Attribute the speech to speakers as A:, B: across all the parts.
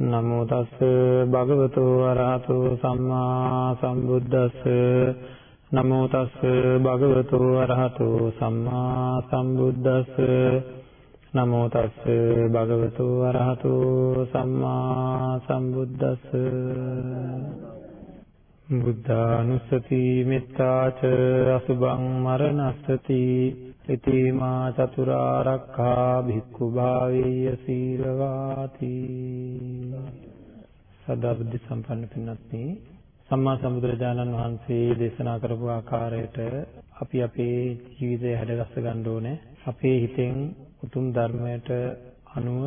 A: නමෝ තස් භගවතු අරහතු සම්මා සම්බුද්දස්ස නමෝ තස් භගවතු අරහතු සම්මා සම්බුද්දස්ස නමෝ තස් භගවතු අරහතු සම්මා සම්බුද්දස්ස බුද්ධානුස්සති මෙත්තාච අසුභං මරණස්සති. ඉතිමා චතුරාරක්ඛා භික්ඛු භාවේය සීලවාති සදා බුද්ධ සම්පන්න පින්වත්නි සම්මා සම්බුදුරජාණන් වහන්සේ දේශනා කරපු ආකාරයට අපි අපේ ජීවිතය හැඩගස්ස ගන්න ඕනේ. අපේ හිතෙන් උතුම් ධර්මයට අනුව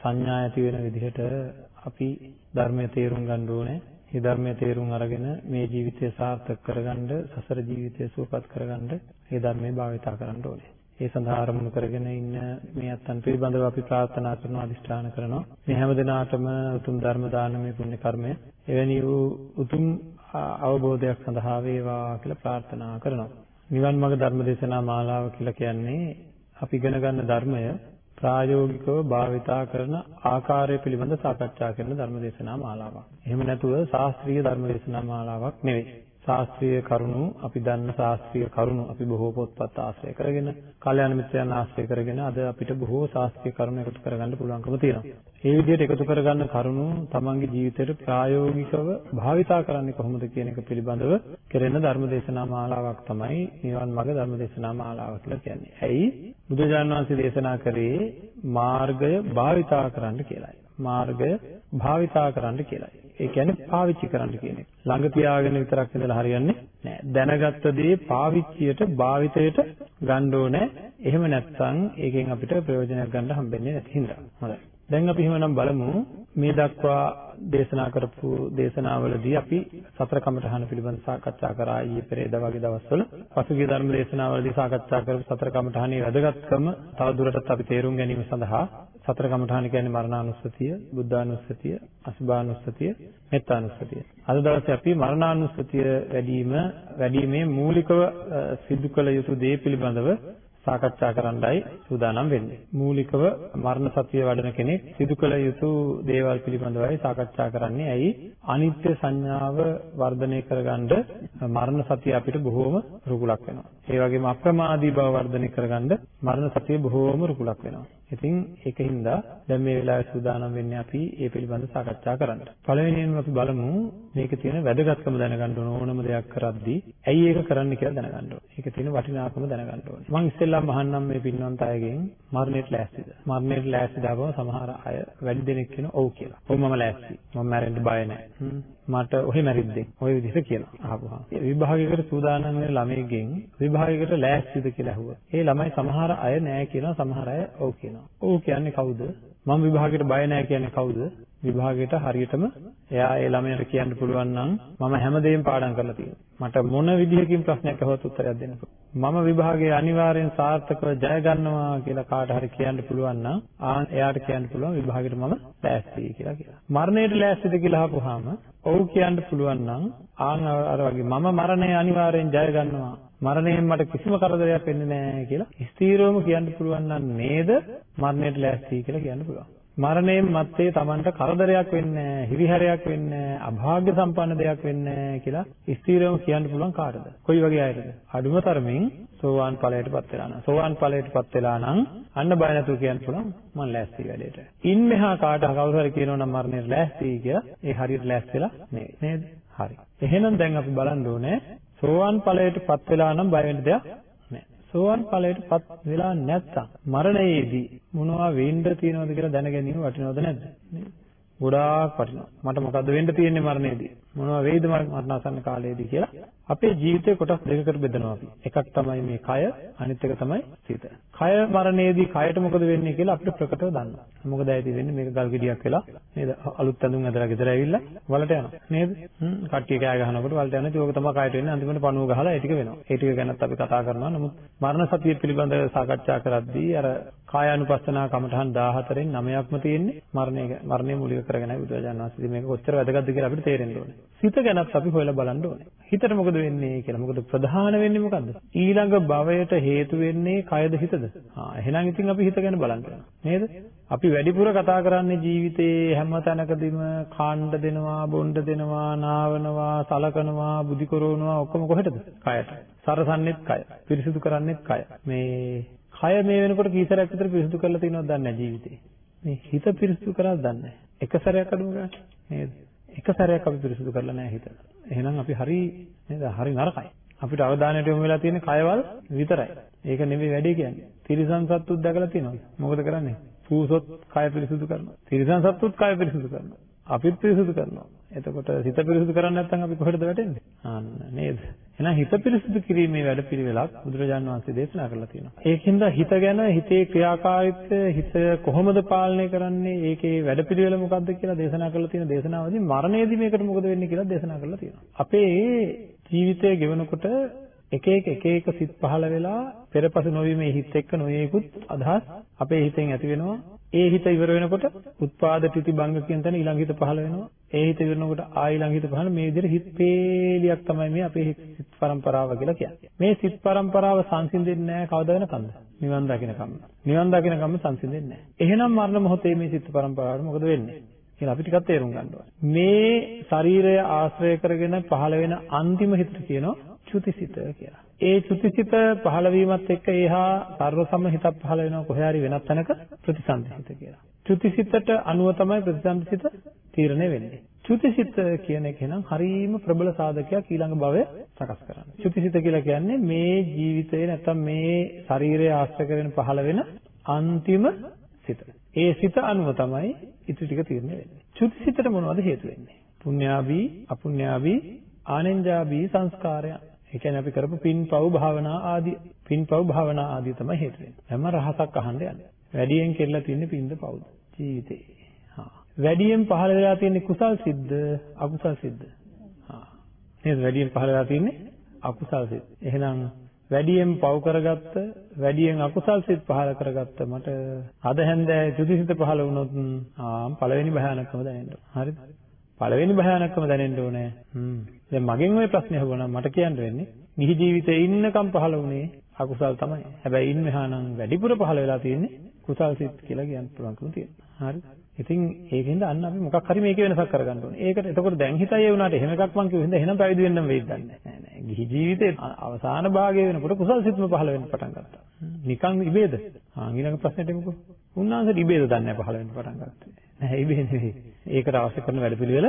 A: සංඥා ඇති වෙන විදිහට අපි ධර්මය තේරුම් ගන්න ඕනේ. මේ ධර්මයේ තේරුම් අරගෙන මේ ජීවිතය සාර්ථක කරගන්න සසර ජීවිතය සුවපත් කරගන්න මේ ධර්මයේ භාවිතා කරන්න ඕනේ. ඒ සඳහා අරමුණු කරගෙන ඉන්න මේ අත්තන් පිළිබඳව අපි ප්‍රාර්ථනා කරනවා අදිෂ්ඨාන කරනවා. මේ හැම දිනාටම උතුම් ධර්ම දානමය පුණ්‍ය කර්මය එවැනි වූ උතුම් අවබෝධයක් සඳහා වේවා කියලා ප්‍රාර්ථනා කරනවා. නිවන් මාර්ග ධර්ම දේශනා මාලාව කියලා කියන්නේ අපි ඉගෙන ගන්න ධර්මය ප්‍රායෝගිකව භාවිතා කරන ආකාරය පිළිබඳ සාකච්ඡා කරන ධර්මදේශනා මාලාවක්. එහෙම නැතුව ශාස්ත්‍රීය ධර්මදේශනා මාලාවක් නෙවෙයි. ශාස්ත්‍රීය කරුණු අපි දන්න ශාස්ත්‍රීය කරුණු අපි බොහෝ පොත්පත් ආශ්‍රය කරගෙන, කල්යාණ මිත්‍රයන් ආශ්‍රය කරගෙන අද අපිට බොහෝ ශාස්ත්‍රීය කරුණු එකතු කරගන්න පුළුවන්කම තියෙනවා. මේ විදිහට එකතු කරගන්න කරුණු තමන්ගේ ජීවිතයට ප්‍රායෝගිකව භාවිතා කරන්නේ කොහොමද කියන එක පිළිබඳව කෙරෙන ධර්මදේශනා මාලාවක් තමයි නිවන් මාර්ග ධර්මදේශනා මාලාව කියලා කියන්නේ. ඇයි? බුදුජාණන් වහන්සේ දේශනා කරේ මාර්ගය භාවිතා කරන්න කියලායි. මාර්ගය භාවිතා කරන්න කියලායි. ඒ කියන්නේ පාවිච්චි කරන්න කියන එක. ළඟ තියාගෙන විතරක් ඉඳලා හරියන්නේ නැහැ. දැනගත්ත දේ පාවිච්චියට භාවිතයට ගන්න ඕනේ. එහෙම නැත්නම් ඒකෙන් අපිට ප්‍රයෝජනයක් ගන්න හම්බෙන්නේ නැති හින්දා. හොඳයි. දැන් අපි එහෙමනම් බලමු මේ දක්වා දේශනා කරපු දේශනාවලදී අපි සතර කමඨහන පිළිබඳ සාකච්ඡා කරා ඊයේ පෙරේදා වගේ දවස්වල. පසුගිය ධර්ම දේශනාවලදී සාකච්ඡා කරපු සතර කමඨහනේ වැදගත්කම තවදුරටත් අපි තේරුම් ගැනීම සඳහා සතර කමඨහන කියන්නේ මරණානුස්සතිය, බුද්ධානුස්සතිය, අසුභානුස්සතිය, මෙත්තානුස්සතිය. අද දවසේ අපි මරණානුස්සතිය වැඩිම වැඩිමේ මූලිකව සිදු කළ යුතු දේ පිළිබඳව සාකච්ඡා කරන්නයි සූදානම් වෙන්නේ. මූලිකව මරණ සතිය වඩන කෙනෙක් සිදු කළ යුතු දේවල් පිළිබඳවයි සාකච්ඡා කරන්නේ. ඇයි? අනිත්‍ය සංඥාව වර්ධනය කරගන්න මරණ සතිය අපිට බොහෝම රුකුලක් වෙනවා. ඒ වගේම අප්‍රමාදී බව වර්ධනය කරගන්න මරණ සතිය බොහෝම රුකුලක් වෙනවා. ඉතින් ඒකින්ද දැන් මේ වෙලාවේ සූදානම් වෙන්නේ අපි මේ පිළිබඳව සාකච්ඡා කරන්න. පළවෙනියෙන්ම අපි බලමු මේකේ තියෙන වැදගත්කම දැනගන්න ඕන ඕනම දෙයක් කරද්දී ඇයි ඒක කරන්න කියලා දැනගන්න ඕන. ඒකේ තියෙන වටිනාකම දැනගන්න ඕන. මම ඉස්සෙල්ලාම අහන්නම් මේ පින්වන්ත අයගෙන් මරණයට ලෑස්තිද? මරණයට ලෑස්ති දාපුවම සමහර අය වැඩි දෙනෙක් කියන ඔව් කියලා. ඔව් මම ලෑස්ති. මම මැරෙන්න බය නැහැ. මට ඔහෙ මැරිද්දෙන් ඔය විදිහට කියනවා. අහපුවා. විභාගයකට සූදානම් වෙන ළමයිගෙන් විභාගයකට ලෑස්තිද කියලා අහුවා. ඒ ළමයි සමහර අය නෑ කියනවා සමහර අය ඔව් කියනවා. ඔව් කියන්නේ කවුද? මම විභාගයට බය නෑ කියන්නේ කවුද? විභාගයට හරියටම එයා ඒ ළමයාට කියන්න පුළුවන් නම් මම හැමදේම පාඩම් කරලා තියෙනවා. මට මොන විදිහකින් ප්‍රශ්නයක් අහුවත් උත්තරයක් දෙන්න මම විභාගයේ අනිවාර්යෙන් සාර්ථකව ජය ගන්නවා කියලා කාට හරි කියන්න පුළුවන් නම් ආන් එයාට කියන්න පුළුවන් විභාගයට මම ලෑස්තියි කියලා කියලා. මරණයට ලෑස්තිද කියලා අහපුවාම ඔව් කියන්න පුළුවන් නම් ආන් අර වගේ මම මරණය අනිවාර්යෙන් ජය ගන්නවා. මරණයෙන් මට කිසිම කරදරයක් වෙන්නේ නැහැ කියලා ස්ථීරවම කියන්න පුළුවන් නම් නේද මරණයට ලෑස්ති කියලා කියන්න පුළුවන්. මරණයෙන් මත්තේ Tamanට කරදරයක් වෙන්නේ නැහැ, හිරිහැරයක් වෙන්නේ නැහැ, අභාග්‍ය සම්පන්න දෙයක් වෙන්නේ නැහැ කියලා ස්ථීරවම කියන්න පුළුවන් කාටද? කොයි වගේ අයටද? අඩුම තරමින් සෝවාන් ඵලයටපත් වෙලා නම්. සෝවාන් ඵලයටපත් වෙලා නම් අන්න බය නැතුව කියන්න පුළුවන් මම ලෑස්ති වැඩේට. ඉන් මෙහා කාට කවුරු හරි කියනවා නම් මරණයට ලෑස්ති කියලා ඒ හරියට ලෑස්තිලා නෙවෙයි. නේද? හරි. එහෙනම් දැන් අපි බලන්න ඕනේ සෝවාන් ඵලයටපත් වෙලා නම් බය වෙන්න දෙයක් නැහැ. සෝවාන් ඵලයටපත් වෙලා නැත්තම් මරණයේදී මොනවා වෙන්න තියෙනවද කියලා දැන ගැනීම වටිනවද නැද්ද? ගොඩාක් වටිනවා. මට මොකද්ද වෙන්න තියෙන්නේ මරණයේදී? මොනවා වෙයිද මරණාසන්න කාලයේදී කියලා අපේ ජීවිතේ කොටස් දෙකකට බෙදනවා අපි. එකක් තමයි මේ කය, අනිත් එක තමයි සිත. කය මරණයේදී කයට මොකද වෙන්නේ කියලා අපිට ප්‍රකටව දන්නවා. මොකද ඇයිද වෙන්නේ මේක ගල් ගෙඩියක් වෙලා නේද? අලුත් ඇඳුම් ඇඳලා ගෙදර ඇවිල්ලා වලට යනවා. නේද? හ්ම් කට්ටිය කෑ ගහනකොට වලට යනවා. ඒක තමයි කයට වෙන්නේ. අන්තිමට පණුව ගහලා ඒ ටික වෙනවා. ඒ ටික ගැනත් අපි කතා කරනවා. නමුත් මරණ සතිය පිළිබඳව සාකච්ඡා කරද්දී අර කායානුපස්සනා කමඨහන් 14න් 9ක්ම තියෙන්නේ මරණය මරණය මූලික කරගෙනයි බුදුරජාණන් වහන්සේ මේක කොච්චර වැදගත්ද කියලා අපිට තේරෙන්න ඕනේ. හිත ගැනත් අපි හොයලා බලන්න ඕනේ. හිතට මොකද වෙන්නේ කියලා. මොකද ප්‍රධාන වෙන්නේ මොකද්ද? ඊළඟ භවයට හේතු වෙන්නේ කයද හිතද? ආ එහෙනම් ඉතින් අපි හිත ගැන බලන්න නේද? අපි වැඩිපුර කතා කරන්නේ ජීවිතේ හැම තැනකදීම කාණ්ඩ දෙනවා, බොණ්ඩ දෙනවා, නාවනවා, සලකනවා, බුදි කරවනවා ඔක්කොම කොහෙටද? කයට. සරසන්නෙත් කය. පිරිසිදු කරන්නෙත් කය. මේ කය මේ වෙනකොට කීසරයක් විතර පිරිසිදු කරලා තියෙනවද දන්නේ නැහැ ජීවිතේ. මේ හිත පිරිසිදු කරාද දන්නේ නැහැ. එක සැරයක් අඩුම ගන්න නේද? එක සැරයක් අපි පිරිසිදු කරලා නැහැ හිත. එහෙනම් අපි හරි නේද? හරි නරකයි. අපිට අවධානයට යොමු වෙලා තියෙන්නේ කයවල් විතරයි. ඒක නෙමෙයි වැඩේ කියන්නේ. තිරිසන් සත්තුත් දැකලා තියෙනවද? මොකද කරන්නේ? පූසොත් කය පිරිසිදු කරනවා. තිරිසන් සත්තුත් කය පිරිසිදු කරනවා. අපිත් පිරිසිදු කරනවා. එතකොට හිත පිරිසිදු කරන්නේ නැත්නම් අපි කොහෙටද වැටෙන්නේ? ආන්න නේද? එහෙනම් හිත පිරිසිදු කිරීමේ වැඩපිළිවෙලක් බුදුරජාණන් වහන්සේ දේශනා කරලා තියෙනවා. ඒකින්ද හිත ගැන හිතේ ක්‍රියාකාරීත්වය හිත කොහොමද පාලනය කරන්නේ? ඒකේ වැඩපිළිවෙල මොකක්ද කියලා දේශනා කරලා තියෙන දේශනාවදී මරණයේදී මේකට මොකද වෙන්නේ කියලා දේශනා කරලා තියෙනවා. අපේ ජීවිතය ගෙවනකොට එක එක එක එක සිත් පහළ වෙලා පෙරපසු නොවීමේ හිත එක්ක නොයේකුත් අදහස් අපේ හිතෙන් ඇති වෙනවා. ඒ හිත ඉවර වෙනකොට උත්පාද ප්‍රති භංග කියන තැන ඊළඟ හිත පහළ වෙනවා. ඒ හිත ඉවර වෙනකොට ආ ඊළඟ හිත පහළ මේ විදිහට හිත පේලියක් තමයි මේ අපේ සිත් පරම්පරාව කියලා කියන්නේ. මේ සිත් පරම්පරාව සංසිඳෙන්නේ නැහැ කවදා වෙනකන්ද නිවන් දකින්නකම් නිවන් දකින්නකම් සංසිඳෙන්නේ නැහැ. එහෙනම් මරණ මොහොතේ මේ සිත් පරම්පරාවට මොකද වෙන්නේ? කියලා අපි ටිකක් තේරුම් ගන්න ඕනේ. මේ ශරීරය ආශ්‍රය කරගෙන පහළ වෙන අන්තිම හිතට කියනවා චුතිසිත කියලා. ඒ චුතිසිත පහළ වීමත් එක්ක ඒහා සර්ව සම්ම හිතක් පහළ වෙනවා කොහේ හරි වෙනත් තැනක ප්‍රතිසන්දිසිත කියලා. චුතිසිතට අනුව තමයි ප්‍රතිසන්දිසිත තීරණය වෙන්නේ. චුතිසිත කියන එක නම් හරීම ප්‍රබල සාධකයක් ඊළඟ භවය සකස් කරන්න. චුතිසිත කියලා කියන්නේ මේ ජීවිතේ නැත්තම් මේ ශරීරය ආශ්‍රය කරගෙන පහළ වෙන අන්තිම සිත. ඒ සිත අනුව තමයි ඉතිරි ටික තීරණය වෙන්නේ. චුතිසිතට මොනවද හේතු වෙන්නේ? පුඤ්ඤාභී, අපුඤ්ඤාභී, ආනෙන්ජාභී සංස්කාරයන්. ඒ කියන්නේ අපි කරපු පින්පව් භාවනා ආදී පින්පව් භාවනා ආදී තමයි හේතු වෙන්නේ. හැම රහසක් අහන්න යන්නේ. වැඩියෙන් කෙරලා තින්නේ පින්ද පව්ද ජීවිතේ. හා. වැඩියෙන් පහළ වෙලා තියෙන්නේ කුසල් සිද්ද අකුසල් සිද්ද? හා. නේද වැඩියෙන් පහළ වෙලා තියෙන්නේ අකුසල් සිත්. එහෙනම් වැඩියෙන් පව් කරගත්ත වැඩියෙන් අකුසල් සිත් පහළ කරගත්ත මට අද හැන්දෑවේ තුදිසිත පහළ වුණොත් ආ පළවෙනි භයානකම දැනෙන්න. හරිද? පළවෙනි භයානකම දැනෙන්න ඕනේ. හ්ම්. දැන් මගෙන් ওই ප්‍රශ්නේ අහුවනම් මට කියන්න වෙන්නේ නිහි ජීවිතේ ඉන්නකම් පහළ වුණේ අකුසල් තමයි. හැබැයි ඉන්න මෙහා නම් වැඩිපුර පහළ වෙලා තියෙන්නේ කුසල් සිත් කියලා කියන්න පුළුවන්කම තියෙනවා. හරි. ඉතින් ඒකෙන්ද අන්න අපි මොකක් හරි මේකේ වෙනසක් කරගන්න ඕනේ. ඒකට එතකොට දැන් හිතයි ඒ වුණාට එහෙම එකක් මං කිව්වෙ හින්දා එහෙනම් පැවිදි වෙන්නම වෙයිද දන්නේ නැහැ. නෑ නෑ. ගිහි ජීවිතේ අවසාන භාගයේ වෙනකොට කුසල් සිත්ම පහළ වෙන්න පටන් ගත්තා. නිකන් ඉබේද? ආ ඊළඟ ප්‍රශ්නෙට එමුකෝ. උන්වහන්සේ ඉබේද දන්නේ පහළ වෙන්න පටන් ගත්තේ. නෑ ඉබේ නෙවෙයි. ඒකට අවශ්‍ය කරන වැඩපිළිවෙල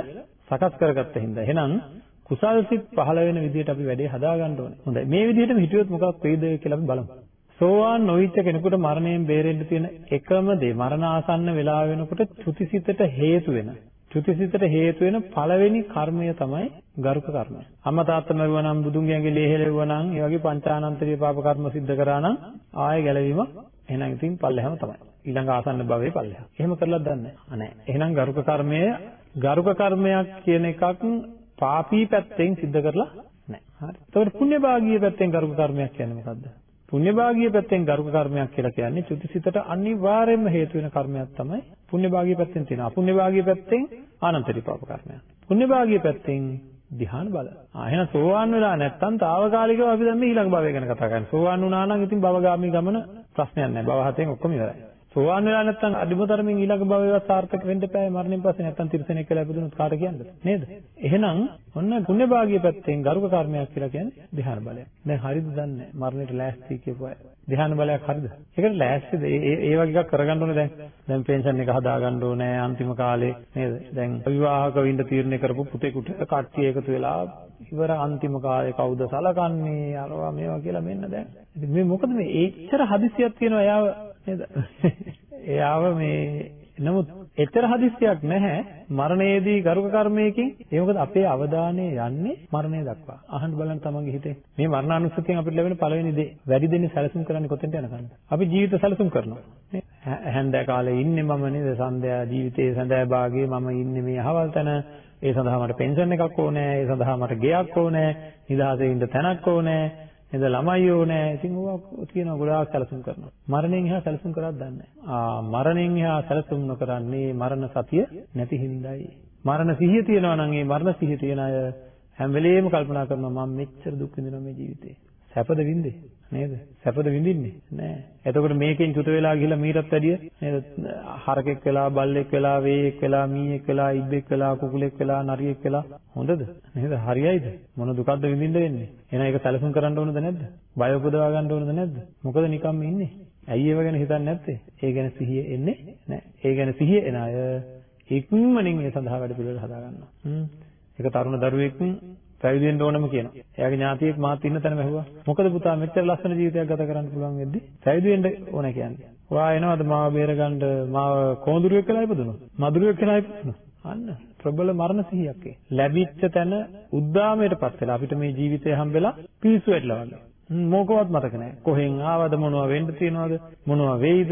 A: සකස් කරගත්ත හින්දා. එහෙනම් කුසල් සිත් පහළ වෙන විදිහට අපි වැඩේ හදාගන්න ඕනේ. හොඳයි. මේ විදිහටම හිටියොත් මොකක් වෙයිද කියලා අපි බලමු. සෝවාන් නොවිච්ච කෙනෙකුට මරණයෙන් බේරෙන්න තියෙන එකම දේ මරණ ආසන්න වෙලාව වෙනකොට චුතිසිතට හේතු වෙන චුතිසිතට හේතු වෙන පළවෙනි කර්මය තමයි ගරුක කර්මය. අම්මා තාත්තා මරුවා නම් බුදුන් ගැඟේ ලේහෙලෙව්වා නම් ඒ වගේ පංචානන්තරීය පාප කර්ම සිද්ධ කරා නම් ආයෙ ගැලවීම එහෙනම් ඉතින් පල්ලෙහාම තමයි. ඊළඟ ආසන්න භවයේ පල්ලෙහා. එහෙම කරලත් දන්නේ නැහැ. එහෙනම් ගරුක කර්මය ගරුක කර්මයක් කියන එකක් පාපී පැත්තෙන් සිද්ධ කරලා නැහැ. හරි. ඒතකොට පුණ්‍ය භාගීය පැත්තෙන් ගරුක කර්මයක් කියන්නේ මොකද්ද? පුණ්‍ය භාගීය පැත්තෙන් ගරුක කර්මයක් කියලා කියන්නේ චුතිසිතට අනිවාර්යයෙන්ම හේතු වෙන කර්මයක් තමයි පුණ්‍ය භාගීය පැත්තෙන් තියෙන. අපුණ්‍ය භාගීය පැත්තෙන් ආනන්තරික පාප කර්මයක්. පුණ්‍ය භාගීය පැත්තෙන් ධ්‍යාන බල. ආ එහෙනම් සෝවාන් වෙලා නැත්තම් తాවකාලිකව අපි දැන් මේ ඊළඟ භවය ගැන කතා කරන්නේ. සෝවාන් වුණා නම් ඉතින් භවගාමී ගමන ප්‍රශ්නයක් නැහැ. භව හතෙන් ඔක්කොම ඉවරයි. සෝවාන් වෙලා නැත්නම් අදිමතරමින් ඊළඟ භවයවත් සාර්ථක වෙන්න එපා. මරණයෙන් පස්සේ නැත්නම් තිරසනෙක් කියලා ඉපදුනොත් කාට කියන්නද නේද? එහෙනම් ඔන්න පුණ්‍ය භාගිය පැත්තෙන් ගරුක කර්මයක් කියලා කියන්නේ ධ්‍යාන බලයක්. දැන් හරිද දන්නේ? මරණයට ලෑස්ති කියපුවා ධ්‍යාන බලයක් හරිද? ඒකට ලෑස්තිද ඒ ඒ වගේ එකක් කරගන්න ඕනේ දැන්. දැන් පෙන්ෂන් එක හදාගන්න ඕනේ අන්තිම කාලේ නේද? දැන් විවාහක වෙන්න තීරණය කරපු පුතේකට කට්ටිය එකතු වෙලා ඉවර අන්තිම කාලේ කවුද සලකන්නේ? අරවා මේවා කියලා මෙන්න දැන්. ඉතින් මේ මොකද මේ? එච්චර හදිසියක් තියෙනවා. එයාව නේද? එයාව මේ නමුත් එතර හදිස්සියක් නැහැ මරණයේදී ගරුක කර්මයකින් ඒ මොකද අපේ අවධානය යන්නේ මරණය දක්වා. අහන්න බලන්න තමන්ගේ හිතේ. මේ මරණානුස්සතියෙන් අපිට ලැබෙන පළවෙනි දේ වැඩි දෙන්නේ සැලසුම් කරන්නේ කොතෙන්ට යනකන්ද? අපි ජීවිත සැලසුම් කරනවා. හැන්දෑ කාලේ ඉන්නේ මම නේද? සන්ධ්‍යා ජීවිතයේ සඳෑ භාගයේ මම ඉන්නේ මේ අහවල් තැන. ඒ සඳහා මට පෙන්ෂන් එකක් ඕනේ. ඒ සඳහා මට ගෙයක් ඕනේ. නිදහසේ ඉන්න තැනක් ඕනේ. නේද ළමයි ඕනේ. ඉතින් ඕවා තියෙනවා ගොඩාක් සැලසුම් කරනවා. මරණයෙන් එහා සැලසුම් කරක් දන්නේ ආ මරණයෙන් එහා සැලසුම් නොකරන්නේ මරණ සතිය නැති හින්දායි. මරණ සිහිය තියනවා නම් ඒ මරණ සිහිය තියන අය හැම වෙලෙම කල්පනා කරනවා මම මෙච්චර දුක් විඳිනවා මේ ජීවිතේ. සැපද විඳේ නේද? සැපද විඳින්නේ නෑ. එතකොට මේකෙන් චුත වෙලා ගිහලා මීටත් වැඩිය නේද? හරකෙක් වෙලා, බල්ලෙක් වෙලා, වේයෙක් වෙලා, මීයෙක් වෙලා, ඉබ්බෙක් වෙලා, කුකුලෙක් වෙලා, නරියෙක් වෙලා හොඳද? නේද? හරියයිද? මොන දුකක්ද විඳින්න වෙන්නේ? එහෙනම් ඒක සැලසුම් කරන්න ඕනද නැද්ද? බය උපදවා ගන්න ඕනද නැද්ද? මොකද නිකම්ම ඉන්නේ? ඇයි ඒව ගැන හිතන්නේ නැත්තේ? ඒ ගැන සිහිය එන්නේ නැහැ. ඒ ගැන සිහිය එන අය ඉක්මනින් ඒ සඳහා වැඩ පිළිවෙල හදා ගන්නවා. හ්ම්. ඒක තරුණ දරුවෙක් පැවිදි වෙන්න ඕනම කියනවා. එයාගේ ඥාතියෙක් මාත් ඉන්න තැනම ඇහුවා. මොකද පුතා මෙච්චර ලස්සන ජීවිතයක් ගත කරන්න පුළුවන් වෙද්දි පැවිදි වෙන්න ඕන කියන්නේ. ඔයා එනවාද මාව බේරගන්න මාව කොඳුරුවෙක් කියලා ඉපදුණා. මදුරුවෙක් කියලා ඉපදුණා. අන්න ප්‍රබල මරණ සිහියක් ඒ. ලැබිච්ච තැන උද්දාමයටපත් වෙලා අපිට මේ ජීවිතය හම්බෙලා පිස්සු වැටලා වගේ. මොකවත් මතක නැහැ. කොහෙන් ආවද මොනවා වෙන්න තියෙනවද මොනවා වෙයිද?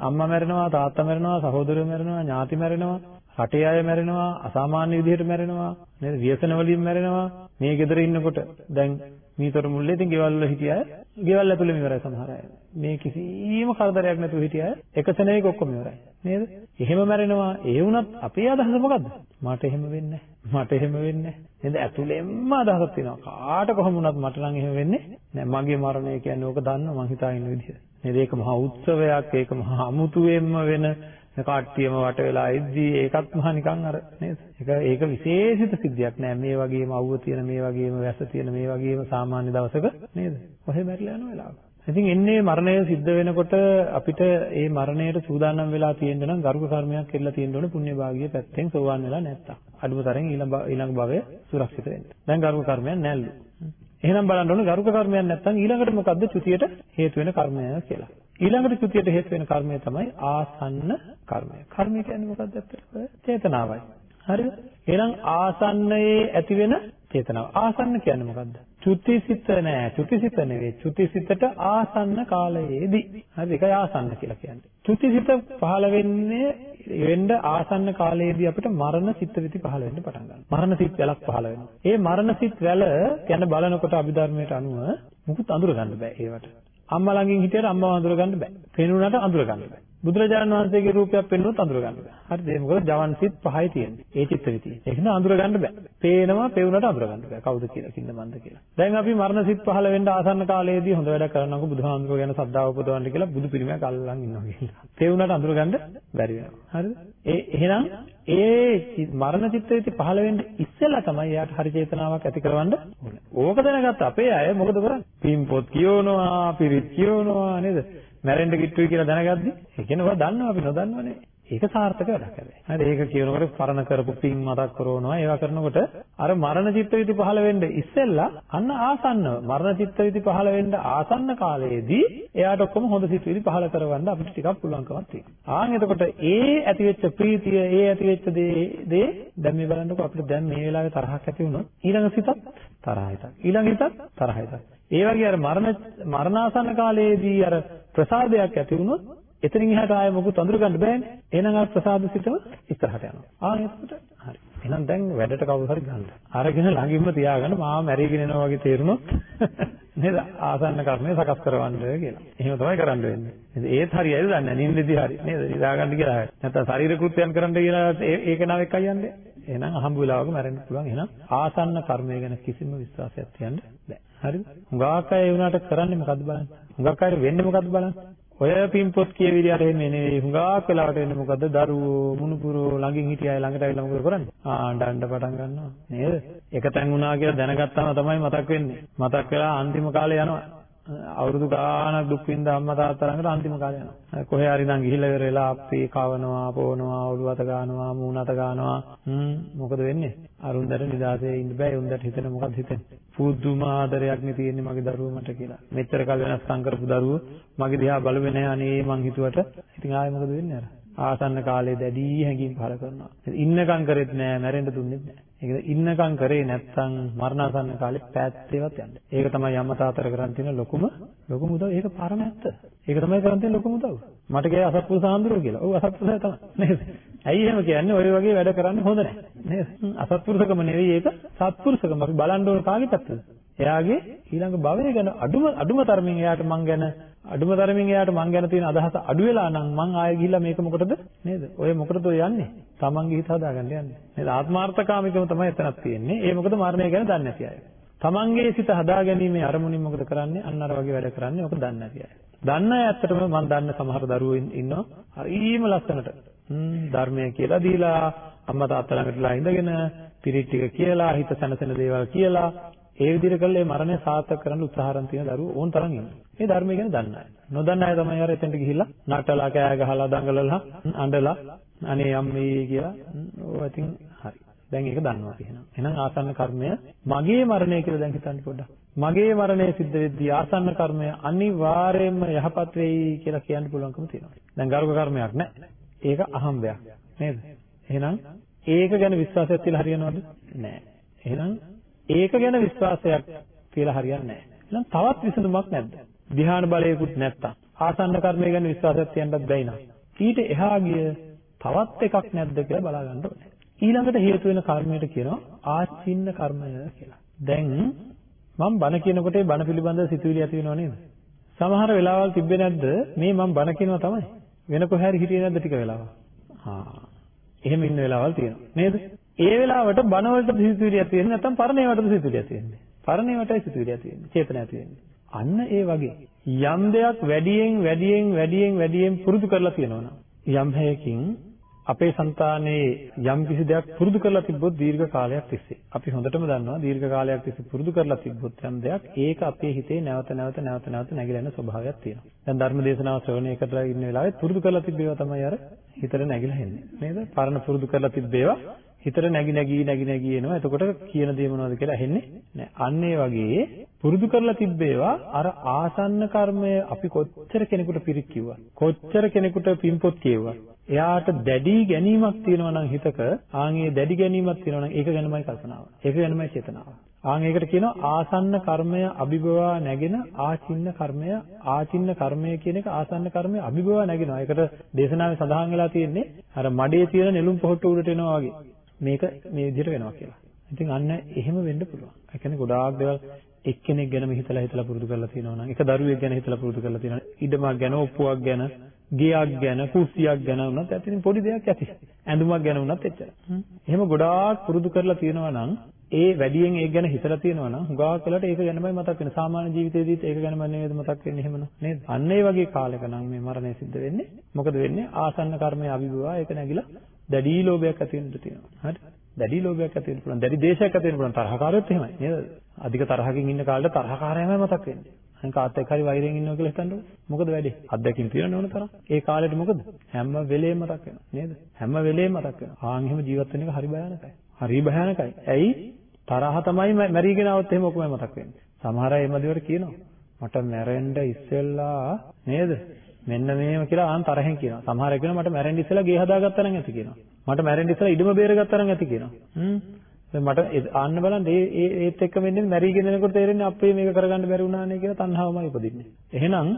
A: අම්මා මැරෙනවා තාත්තා මැරෙනවා සහෝදරයෝ මැරෙනවා ඥාති මැරෙනවා රටේ අය මැරෙනවා අසාමාන්‍ය විදිහට මැරෙනවා නේද? ව්‍යසන වලින් මැරෙනවා. මේ ගෙදර ඉන්නකොට දැන් මීතර මුල්ලේ ඉතින් ගෙවල් වල හිටිය අය ගෙවල් ඇතුළේම ඉවරයි සමහර අය. මේ කිසිම කරදරයක් නැතුව හිටිය අය එක සෙනෙක ඔක්කොම ඉවරයි නේද? එහෙම මැරෙනවා. ඒ වුණත් අපේ අදහස මොකද්ද? මට එහෙම වෙන්නේ මට එහෙම වෙන්නේ නේද? ඇතුළෙන්ම අදහසක් තියෙනවා. කාට කොහොම වුණත් මට නම් එහෙම වෙන්නේ නෑ මගේ මරණය කියන්නේ ඕක දන්නවා. මං හිතා ඉන්න විදිහ නේද? ඒක මහා උත්සවයක්. ඒක මහා අමුතුවෙන්ම වෙන කාට්ටියම වට වෙලා ඉද්දී ඒකත් මහා නිකන් අර නේද? ඒක ඒක විශේෂිත සිද්ධියක් නෑ. මේ වගේම අවුව තියෙන මේ වගේම වැස්ස තියෙන මේ වගේම සාමාන්‍ය දවසක නේද? කොහෙ මැරිලා යන වෙලාවක. ඉතින් එන්නේ මරණය සිද්ධ වෙනකොට අපිට ඒ මරණයට සූදානම් වෙලා තියෙන්න නම් ගරුක කර්මයක් කෙරලා තියෙන්න ඕනේ පුණ්‍ය භාගිය පැත්තෙන් සෝවාන් වෙලා නැත්තම්. අඩුම තරම් ඊළඟ ඊළඟ භවය සුරක්ෂිත වෙන්න. දැන් ගරුක කර්මයක් නැල්ලු. එහෙනම් බලන්න ඕනේ ගරුක කර්මයක් නැත්තම් ඊළඟට මොකද්ද චුතියට හේතු වෙන කර්මය කියලා. ඊළඟට චුතියට හේතු වෙන කර්මය තමයි ආසන්න කර්මය. කර්මය කියන්නේ මොකක්ද ඇත්තටම? චේතනාවයි. හරිද? එහෙනම් ආසන්නයේ ඇති වෙන චේතනාව. ආසන්න කියන්නේ මොකද්ද? චුතිසිත නෑ. චුතිසිත නෙවෙයි. චුතිසිතට ආසන්න කාලයේදී. හරිද? ඒකයි ආසන්න කියලා කියන්නේ. චුතිසිත පහළ වෙන්නේ වෙන්න ආසන්න කාලයේදී අපිට මරණ සිත් විති පහළ වෙන්න පටන් ගන්නවා. මරණ සිත් වැලක් පහළ වෙනවා. ඒ මරණ සිත් වැල ගැන බලනකොට අභිධර්මයට අනුව මුකුත් අඳුර ගන්න බෑ ඒවට. අම්මා ළඟින් හිටියට අම්මව අඳුර ගන්න බෑ. පෙනුනට අඳුර ගන්න බෑ. බුදුරජාණන් වහන්සේගේ රූපයක් පෙන්වුවොත් අඳුර ගන්න බෑ. හරිද? ඒක මොකද ජවන් සිත් පහයි තියෙන්නේ. ඒ චිත්ත විතිය. ඒක නේ අඳුර ගන්න බෑ. පේනවා පෙවුනට අඳුර ගන්න බෑ. කවුද කියලා කින්ද මන්ද කියලා. දැන් අපි මරණ සිත් පහළ වෙන්න ආසන්න කාලයේදී හොඳ වැඩ කරනකො බුදුහාමුදුරුවෝ ගැන ශ්‍රද්ධාව උපදවන්න කියලා බුදු පිළිමයක් අල්ලන් ඉන්නවා කියලා. පෙවුනට අඳුර ගන්න බැරි වෙනවා. හරිද? ඒ එහෙනම් ඒ මරණ චිත්ත විති පහළ වෙන්න ඉස්සෙල්ලා තමයි එයාට හරි චේතනාවක් ඇති කරවන්න ඕනේ. ඕක දැනගත්ත අපේ අය මොකද කරන්නේ? පින් පොත් කියවනවා, පිරිත් කියවනවා නේද? මැරෙන්න කිට්ටුයි කියලා දැනගද්දි ඒ කියන්නේ ඔයා දන්නවා අපි නොදන්නවනේ. ඒක සාර්ථක වැඩක් හැබැයි. හරි ඒක කියනකොට පරණ කරපු පින් මතක් කරවනවා. ඒවා කරනකොට අර මරණ චිත්ත විති පහළ වෙන්න ඉස්සෙල්ලා අන්න ආසන්නව මරණ චිත්ත විති පහළ වෙන්න ආසන්න කාලයේදී එයාට ඔක්කොම හොඳ සිත් විති පහළ කරවන්න අපිට ටිකක් පුළුවන්කමක් තියෙනවා. ආන් එතකොට ඒ ඇතිවෙච්ච ප්‍රීතිය, ඒ ඇතිවෙච්ච දේ දේ දැන් මේ බලන්නකො අපිට දැන් මේ වෙලාවේ තරහක් ඇති වුණොත් ඊළඟ සිතත් තරහ හිතක්. ඊළඟ හිතත් තරහ හිතක්. ඒ වගේ අර මරණ මරණාසන්න කාලයේදී අර ප්‍රසාදයක් ඇති වුණොත් එතනින් එහාට ආයෙ මොකුත් අඳුර ගන්න බෑනේ. එහෙනම් අර ප්‍රසාද සිතම ඉස්සරහට යනවා. ආ එතකොට හරි. එහෙනම් දැන් වැඩට කවුරු හරි ගන්න. අරගෙන ළඟින්ම තියාගන්න මා මැරිගෙන යනවා වගේ තේරුණොත් නේද? ආසන්න කර්මය සකස් කරවන්න කියලා. එහෙම තමයි කරන්න වෙන්නේ. නේද? ඒත් හරියයිද දන්නේ නැහැ. නිින්දෙදි හරි. නේද? නිදා ගන්න කියලා. නැත්නම් ශරීර කෘත්‍යයන් කරන්න කියලා ඒක නාව එකයි යන්නේ. එහෙනම් අහඹ වෙලාවක මැරෙන්න පුළුවන්. එහෙනම් ආසන්න කර්මය ගැන කිසිම විශ්වාසයක් තියන්න බෑ. හරිද? හුඟක් අය ඒ වුණාට කරන්නේ මොකද්ද බලන්න. හුඟක් අය වෙන්නේ මොකද්ද බලන්න. ඔය පින්පොත් කියවිලියට එන්නේ නෙවෙයි හුඟක් වෙලාවට එන්නේ මොකද්ද? දරුවෝ මුණුපුරෝ ළඟින් හිටිය අය ළඟට ඇවිල්ලා මොකද කරන්නේ? ආණ්ඩන්න පටන් ගන්නවා. නේද? එක තැන් වුණා කියලා දැනගත්තාම තමයි මතක් වෙන්නේ. මතක් වෙලා අන්තිම කාලේ යනවා. අවුරුදු ගාණක් දුක් විඳ අම්මා තාත්තා ළඟට අන්තිම කාලේ යනවා. කොහේ හරි නම් ගිහිල්ලා ඉවර වෙලා අපි කවනවා, පොවනවා, ඔළුව අත ගන්නවා, මූණ අත ගන්නවා. හ්ම් මොකද වෙන්නේ? අරුන්දර නිදාසේ ඉන්න බෑ. උන්දට හිතෙන මොකක්ද හිතෙන්නේ? පුදුම ආදරයක් නේ තියෙන්නේ මගේ දරුවෝ මට කියලා. මෙච්චර කල් වෙනස්කම් කරපු දරුවෝ මගේ දිහා බලුවේ නැහැ අනේ මං හිතුවට. ඉතින් ආයෙ මොකද වෙන්නේ අර? ආසන්න කාලේ දැඩි හැඟීම් පහල කරනවා. ඉන්නකම් කරෙත් නෑ, මැරෙන්න දුන්නෙත් නෑ. ඒක ඉන්නකම් කරේ නැත්නම් මරණාසන්න කාලේ පැත්තේවත් යන්න. ඒක තමයි අම්මා තාත්තට කරන් තියෙන ලොකුම ලොකුම උදව්. ඒක පරම ඇත්ත. ඒක තමයි කරන් තියෙන ලොකුම උදව්. මට කිය අසත්පුරුෂ ආන්දරෝ කියලා. ඔව් අසත්පුරුෂය තමයි. නේද? ඇයි එහෙම කියන්නේ? ඔය වගේ වැඩ කරන්න හොඳ නැහැ. නේද? අසත්පුරුෂකම නෙවෙයි ඒක සත්පුරුෂකම. අපි බලන්න ඕන කාගේ පැත්තද? එයාගේ ඊළඟ භවය ගැන අඩුම අඩුම තරමින් එයාට මං ගැන අඩුම තරමින් එයාට මං ගැන තියෙන අදහස අඩු වෙලා නම් මං ආයෙ ගිහිල්ලා මේක මොකටද නේද? ඔය මොකටද ඔය යන්නේ? තමන්ගේ හිත හදාගන්න යන්නේ. නේද? ආත්මార్థකාමිකම තමයි එතනක් තියෙන්නේ. ඒ මොකද මරණය ගැන දන්නේ නැති අය. තමන්ගේ සිත හදාගැනීමේ අරමුණින් මොකද කරන්නේ? අන්න අර වගේ වැඩ කරන්නේ. ඔක දන්නේ නැති අය. දන්න අය ඇත්තටම මම දන්න සමහර දරුවෝ ඉන්නවා. හරිම ලස්සනට. ධර්මය කියලා දීලා අම්මා තාත්තා ළඟටලා ඉඳගෙන පිරිත් ටික කියලා හිත සැනසෙන දේවල් කියලා ඒ විදිහට කළේ මරණය සාර්ථක කරන්න උත්සාහරන් තියෙන දරුවෝ ඕන් තරම් ඉන්නවා. මේ ධර්මය ගැන දන්න අය. නොදන්න අය තමයි අර එතෙන්ට ගිහිල්ලා නටලා කෑ ගහලා දඟලලා අඬලා අනේ අම්මේ කියලා ඕවා ඉතින් හරි. දැන් ඒක දන්නවා කියනවා. එහෙනම් ආසන්න කර්මය මගේ මරණය කියලා දැන් හිතන්න පොඩ්ඩක්. මගේ මරණය සිද්ධ වෙද්දී ආසන්න කර්මය අනිවාර්යයෙන්ම යහපත් වෙයි කියලා කියන්න පුළුවන්කම තියෙනවා. දැන් ගරුක කර්මයක් නැහැ. ඒක අහම්බයක් නේද? එහෙනම් ඒක ගැන විශ්වාසයක් තියලා හරියනවද? නැහැ. එහෙනම් ඒක ගැන විශ්වාසයක් කියලා හරියන්නේ නැහැ. එහෙනම් තවත් විසඳුමක් නැද්ද? ධ්‍යාන බලයකුත් නැත්තම් ආසන්න කර්මය ගැන විශ්වාසයක් තියන්නත් බැයි නං. ඊට එහා ගිය තවත් එකක් නැද්ද කියලා බලා ගන්න ඕනේ. ඊළඟට හේතු වෙන කර්මයට කියනවා ආචින්න කර්මය කියලා. දැන් මම බණ කියනකොට බණ පිළිබඳව සිතුවිලි ඇති වෙනව නේද? සමහර වෙලාවල් තිබ්බේ නැද්ද මේ මම බණ කියනවා තමයි. වෙන කොහේ හරි හිටියේ නැද්ද ටික වෙලාවක්? හා. එහෙම ඉන්න වෙලාවල් තියෙනවා. නේද? ඒ වෙලාවට බන වලට සිතුවිලියක් තියෙන්නේ නැත්නම් පරණේවටද සිතුවිලියක් තියෙන්නේ. පරණේවටයි සිතුවිලියක් තියෙන්නේ. චේතනාවක් තියෙන්නේ. අන්න ඒ වගේ යම් දෙයක් වැඩියෙන් වැඩියෙන් වැඩියෙන් වැඩියෙන් පුරුදු කරලා තියෙනවනම් යම් හැයකින් අපේ సంతානයේ යම් කිසි දෙයක් පුරුදු කරලා තිබ්බොත් දීර්ඝ කාලයක් තිස්සේ අපි හොඳටම දන්නවා දීර්ඝ කාලයක් තිස්සේ පුරුදු කරලා තිබ්බොත් යම් දෙයක් ඒක අපේ හිතේ නැවත නැවත නැවත නැවත නැගිලා යන ස්වභාවයක් තියෙනවා. දැන් ධර්ම දේශනාව ශ්‍රවණය කරලා ඉන්න වෙලාවේ පුරුදු කරලා තිබ්බේවා තමයි අර හිතට නැගිලා එන්නේ. නේද? පරණ පුරුදු කරලා තිබ්බේවා හිතට නැగి නැగి නැగి නැగి එනවා. එතකොට කියන දේ මොනවද කියලා ඇහෙන්නේ නැහැ. අන්න ඒ වගේ පුරුදු කරලා තිබ්බේවා අර ආසන්න කර්මය අපි කොච්චර කෙනෙකුට පිරික් කිව්වා. කොච්චර කෙනෙකුට පිම්පොත් කියුවා. එයාට දැඩි ගැනීමක් තියෙනවා නම් හිතක ආන් ඒ දැඩි ගැනීමක් තියෙනවා නම් ඒක ගැනමයි කල්පනාව. ඒක ගැනමයි චේතනාව. ආන් ඒකට කියනවා ආසන්න කර්මය අභිභවා නැගෙන ආචින්න කර්මය ආචින්න කර්මය කියන එක ආසන්න කර්මය අභිභවා නැගෙනවා. ඒකට දේශනාවේ සඳහන් වෙලා තියෙන්නේ අර මඩේ තියෙන නෙළුම් පොහට්ටු උඩට එනවා වගේ. මේක මේ විදිහට වෙනවා කියලා. ඉතින් අන්න එහෙම වෙන්න පුළුවන්. ඒ කියන්නේ ගොඩාක් දේවල් එක්කෙනෙක් ගැනම හිතලා හිතලා පුරුදු කරලා තියෙනවා නම් එක දරුවෙක් ගැන හිතලා පුරුදු කරලා තියෙනවා. ඉඩමක් ගැන, ඔප්පුවක් ගැන, ගෙයක් ගැන, කුස්සියක් ගැන වුණත් ඇතින් පොඩි දෙයක් ඇති. ඇඳුමක් ගැන වුණත් එච්චර. එහෙම ගොඩාක් පුරුදු කරලා තියෙනවා නම් ඒ වැඩියෙන් ඒක ගැන හිතලා තියෙනවා නම් හුඟක් වෙලාවට ඒක ගැනමයි මතක් වෙන්නේ. සාමාන්‍ය ජීවිතේදීත් ඒක ගැනම නේද මතක් වෙන්නේ එහෙම නේද? අන්න ඒ වගේ කාලයක නම් මේ මරණය සිද්ධ වෙන්නේ. මොකද වෙන්නේ? ආසන්න කර්මය අභිභවා ඒක නැగిලා දැඩි ලෝභයක් ඇති වෙන්න තියෙනවා. හරි? දැඩි ලෝභයක් ඇති වෙන්න පුළුවන්. දැඩි දේශයක් ඇති වෙන්න පුළුවන්. තරහකාරයොත් එහෙමයි නේද? අධික තරහකින් ඉන්න කාලේ තරහකාරයමයි මතක් වෙන්නේ. අනික කාත් එක්ක හරි වෛරයෙන් ඉන්නවා කියලා හිතන්නකො. මොකද වැඩේ? අත්දැකීම් තියෙන ඕන තරම්. ඒ කාලෙට මොකද? හැම වෙලේම මතක් වෙනවා නේද? හැම වෙලේම මතක් වෙනවා. ආන් එහෙම ජීවත් වෙන එක හරි භයානකයි. හරි භයානකයි. ඇයි? තරහ තමයි මැරිගෙන આવත් එහෙම ඔකමයි මතක් වෙන්නේ. සමහර අය එමදිවට කියනවා. මට මැරෙන්න ඉස්සෙල්ලා නේද? මෙන්න මේව කියලා ආන් තරහෙන් කියනවා. සමහර අය කියනවා මට මැරෙන්න ඉස්සෙල්ලා ගේ හදාගත්තා නම් ඇති කියනවා. මට මැරෙන්න ඉස්සෙල්ලා ඉඩම බේරගත්තා නම් ඇති කියනවා. හ්ම්. මට ආන්න බලන්න ඒ ඒ ඒත් එක්ක වෙන්නේ මැරිගෙන යනකොට තේරෙන්නේ අපේ මේක කරගන්න බැරි වුණානේ කියලා තණ්හාවමයි උපදින්නේ. එහෙනම්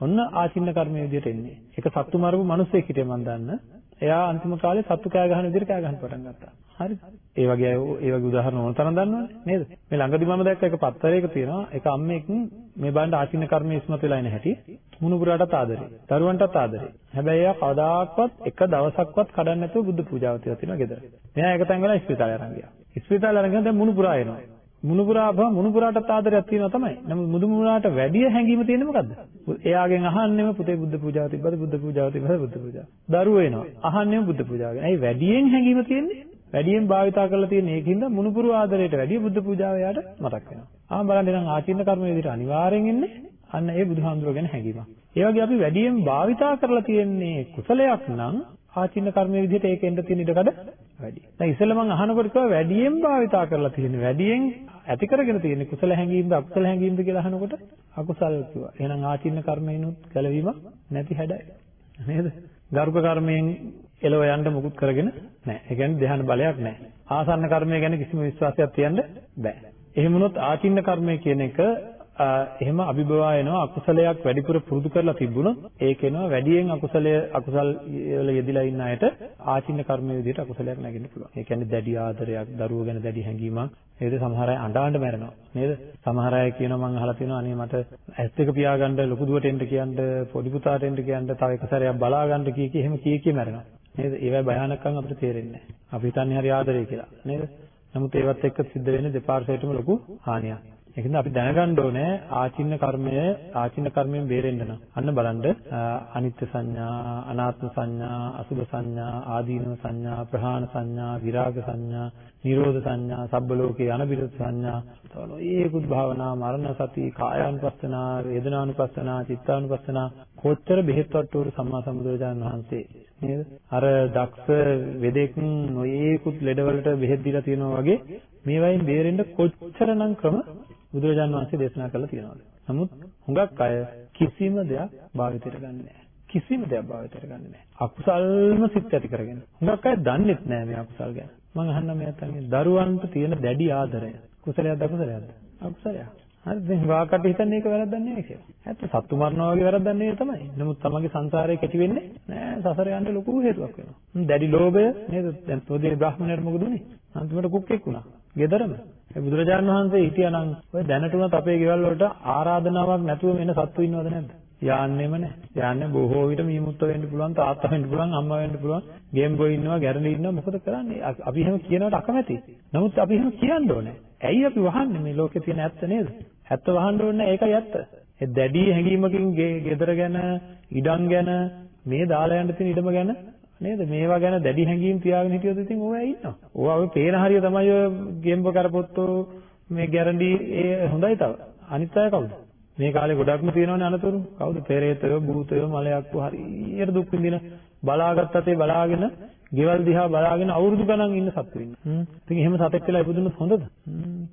A: ඔන්න ආචින්න කර්මයේ විදිහට එන්නේ. ඒක සත්තු මරපු මිනිස්සෙක් හිටිය මන් දන්න. එයා අන්තිම කාලේ සත්තු කෑ ගහන විදිහට කෑ ගහන්න පටන් ගත්තා. හරිද? ඒ වගේ ඒ වගේ උදාහරණ ඕන තරම් දන්නවනේ නේද? මේ ළඟදි මම දැක්ක එක පත්තරයක තියෙනවා එක අම්මෙක් මේ බණ්ඩ ආචින්න කර්මයේ ඉස්මතු වෙලා ඉන හැටි මුණුපුරාටත් ආදරේ. දරුවන්ටත් ආදරේ. හැබැයි එයා කවදාකවත් එක දවසක්වත් කඩන්න නැතුව බුද්ධ පූජාව තියලා තියෙනවා ගෙදර. මෙයා එක තැන් වෙලා ඉස්පිතාලේ අරන් ගියා. ඉස්පිතාලේ අරන් ගියා දැන් මුණුපුරා එනවා. මුණුපුරා බහ මුණුපුරාටත් ආදරයක් තියෙනවා තමයි. නමුත් මුදුමුණාට වැඩි හැඟීම තියෙන්නේ මොකද්ද? එයාගෙන් අහන්නෙම පුතේ බුද්ධ පූජාව තිබ්බද බුද්ධ පූජාව තිබ්බද බුද්ධ පූජාව. දරුවෝ එනවා. අහන්නෙම බුද්ධ පූජාව ගැන. ඇයි වැඩියෙන් හැඟීම තියෙන්නේ? වැඩියෙන් භාවිතා කරලා තියෙන ඒකින්ද මුණුපුරු ආදරයට වැඩිය බුද්ධ පූජාව එයාට මතක් වෙනවා. ආ බලන්න නම් ආචින්න කර්ම විදිහට අනිවාර්යෙන් එන්නේ අන්න ඒ බුදුහාමුදුරුවෝ ගැන හැඟීමක්. ඒ වගේ අපි වැඩියෙන් භාවිතා කරලා තියෙන්නේ කුසලයක් නම් ආචින්න කර්මයේ විදිහට ඒක එන්න තියෙන ඉඩකඩ වැඩි. දැන් ඉස්සෙල්ලා මම අහනකොට කිව්වා වැඩියෙන් භාවිතා කරලා තියෙන්නේ වැඩියෙන් ඇති කරගෙන තියෙන්නේ කුසල හැඟීම්ද අකුසල හැඟීම්ද කියලා අහනකොට අකුසල් කිව්වා. එහෙනම් ආචින්න කර්මයිනුත් ගැලවීමක් නැති හැඩයි. නේද? ගරුක කර්මයෙන් එළව යන්න මුකුත් කරගෙන නැහැ. ඒ කියන්නේ ධ්‍යාන බලයක් නැහැ. ආසන්න කර්මය ගැන කිසිම විශ්වාසයක් තියන්න බෑ. එහෙම වුණොත් ආචින්න කර්මය කියන එක එහෙම අභිභවා එනවා අකුසලයක් වැඩිපුර පුරුදු කරලා තිබුණොත් ඒකේනවා වැඩියෙන් අකුසලය අකුසල් වල යෙදිලා ඉන්න අයට ආචින්න කර්මයේ විදිහට අකුසලයක් නැගෙන්න පුළුවන්. ඒ කියන්නේ දැඩි ආදරයක්, දරුවෝ ගැන දැඩි හැඟීමක් නේද? සමහර අය අඬ අඬ මැරෙනවා නේද? සමහර අය කියනවා මම අහලා තියෙනවා අනේ මට ඇස් දෙක පියාගන්න ලොකු දුවට එන්න කියන්න පොඩි පුතාට එන්න කියන්න තව එක සැරයක් බලා ගන්න කී කී එහෙම කී කී මැරෙනවා. නේද? ඒවයි භයානකම් අපිට තේරෙන්නේ නැහැ. අපි හිතන්නේ හරි ආදරේ කියලා නේද? නමුත් ඒවත් එක්ක සිද්ධ වෙන්නේ දෙපාර්ශ්වයටම ලොකු හානියක්. ඒකෙන්ද අපි දැනගන්න ඕනේ ආචින්න කර්මය ආචින්න කර්මයෙන් බේරෙන්න නම්. අන්න බලන්න අනිත්‍ය සංඥා අනාත්ම සංඥා අසුභ සංඥා ආදීනව සංඥා ප්‍රහාණ සංඥා විරාග සංඥා නිරෝධ සංඥා සබ්බ ලෝකේ අනබිරත සංඥා. තවන ඒකුත් භාවනා මරණ සති කායානුපස්සනා වේදනානුපස්සනා චිත්තානුපස්සනා කොච්චර බෙහෙත් වට්ටුවට සම්මා සම්බුදුරජාණන් වහන්සේ නේද අර දක්ෂ වෙදෙක් නොයේකුත් ලෙඩවලට බෙහෙත් දීලා තියෙනවා වගේ මේවයින් බේරෙන්න කොච්චරනම් ක්‍රම බුදුරජාණන් වහන්සේ දේශනා කරලා තියෙනවද? නමුත් හුඟක් අය කිසිම දෙයක් භාවිතයට ගන්නේ නැහැ. කිසිම දෙයක් භාවිතයට ගන්නේ නැහැ. අකුසල්ම සිත් ඇති කරගෙන. හුඟක් අය දන්නේත් නැහැ මේ අකුසල් ගැන. මම අහන්න මේ අතන්නේ දරුවන්ට තියෙන දැඩි ආදරය කුසලයක්ද අකුසලයක්ද? අකුසලයක්. හරි දැන් වාකට හිතන්නේ ඒක වැරද්දක් නෙවෙයි කියලා. ඇත්ත සත්තු මරනවා වගේ වැරද්දක් නෙවෙයි තමයි. නමුත් තමන්ගේ සංසාරේ කෙටි වෙන්නේ නෑ සසර යන්න ලොකු හේතුවක් වෙනවා. දැඩි ලෝභය නේද? දැන් තෝදී බ්‍රාහ්මණයට මොකද උනේ? අන්තිමට කුක්කෙක් වුණා. ගෙදරම. ඒ බුදුරජාණන් වහන්සේ හිටියානම් ඔය දැනටුණත් අපේ ගෙවල් වලට ආරාධනාවක් නැතුව එන සත්තු ඉන්නවද නැද්ද? යන්නෙම නැහැ. යන්නේ බොහෝ විට මීමුත්ත වෙන්න පුළුවන්, තාත්තා වෙන්න පුළුවන්, අම්මා වෙන්න පුළුවන්, ගේම් බෝයි ඉන්නවා, ගැරන්ඩි ඉන්නවා. මොකද කරන්නේ? අපි එහෙම කියනවට අකමැති. නමුත් අපි එහෙම කියන්න ඕනේ. ඇයි අපි වහන්නේ මේ ලෝකේ තියෙන ඇත්ත නේද? ඇත්ත වහන්න ඕනේ ඒකයි ඇත්ත. ඒ දැඩි හැඟීමකින් ගෙදර ගැන, ඉඩම් ගැන, මේ දාලා යන්න තියෙන ඉඩම ගැන නේද? මේවා ගැන දැඩි හැඟීම් තියාගෙන හිටියොත් ඉතින් ඕවා ඉන්නවා. ඕවා ඔය පේන හරිය තමයි ඔය ගේම්බ කරපොත්තෝ මේ ගැරන්ඩි ඒ හොඳයි තව. අනිත් අය කවුද? මේ කාලේ ගොඩක්ම තියෙනවනේ අනතුරු. කවුද? පෙරේතයෝ, භූතයෝ, මලයක්කු හරියට දුක් විඳින බලාගත් අතේ බලාගෙන ගෙවල් දිහා බලාගෙන අවුරුදු ගණන් ඉන්න සත්තු ඉන්නවා. ඉතින් එහෙම සතෙක් වෙලා ඉපදුනොත් හොඳද?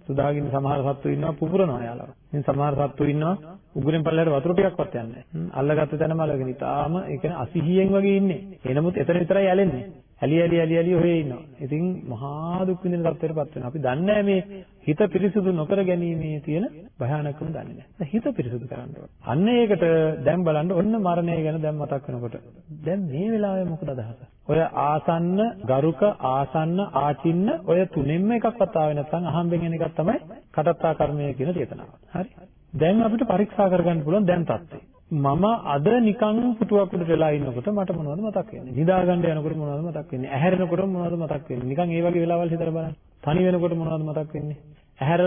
A: සුදාගින්න සමහර සත්තු ඉන්නවා පුපුරනවා යාළුවා. ඉතින් සමහර සත්තු ඉන්නවා උගුරෙන් පල්ලයට වතුර ටිකක්වත් යන්නේ නැහැ. අල්ලගත්ත තැනම අල්ලගෙන ඉතාලම ඒ කියන්නේ අසිහියෙන් වගේ ඉන්නේ. එනමුත් එතන විතරයි ඇලෙන්නේ. ඇලි ඇලි ඇලි ඇලි ඔහේ ඉන්නවා. ඉතින් මහා දුක් විඳින තත්ත්වයකටපත් වෙනවා. අපි දන්නේ මේ හිත පිරිසුදු නොකර ගැනීමේ තියෙන භයානකම දන්නේ නැහැ. හිත පිරිසුදු කරන්න ඕන. අන්න ඒකට දැන් බලන්න ඔන්න මරණය ගැන දැන් මතක් වෙනකොට දැන් මේ වෙලාවේ මොකද අදහස? ඔය ආසන්න, ගරුක, ආසන්න, ආචින්න ඔය තුනෙන්ම එකක්වත් ආවේ නැත්නම් අහම්බෙන් එන එකක් තමයි කටත්තා කර්මය කියන චේතනාව. හරි? දැන් අපිට පරීක්ෂා කරගන්න පුළුවන් දැන් තත්ත්වය. මම අද නිකන් පුටුවක් උඩ වෙලා ඉන්නකොට මට මොනවද මතක් වෙන්නේ? නිදා ගන්න යනකොට මොනවද මතක් වෙන්නේ? ඇහැරෙනකොට මොනවද මතක් වෙන්නේ? නිකන් ඒ වගේ වෙලාවල් හිතලා බලන්න. තනි වෙනකොට මොනවද මතක් වෙන්නේ? ඇහැර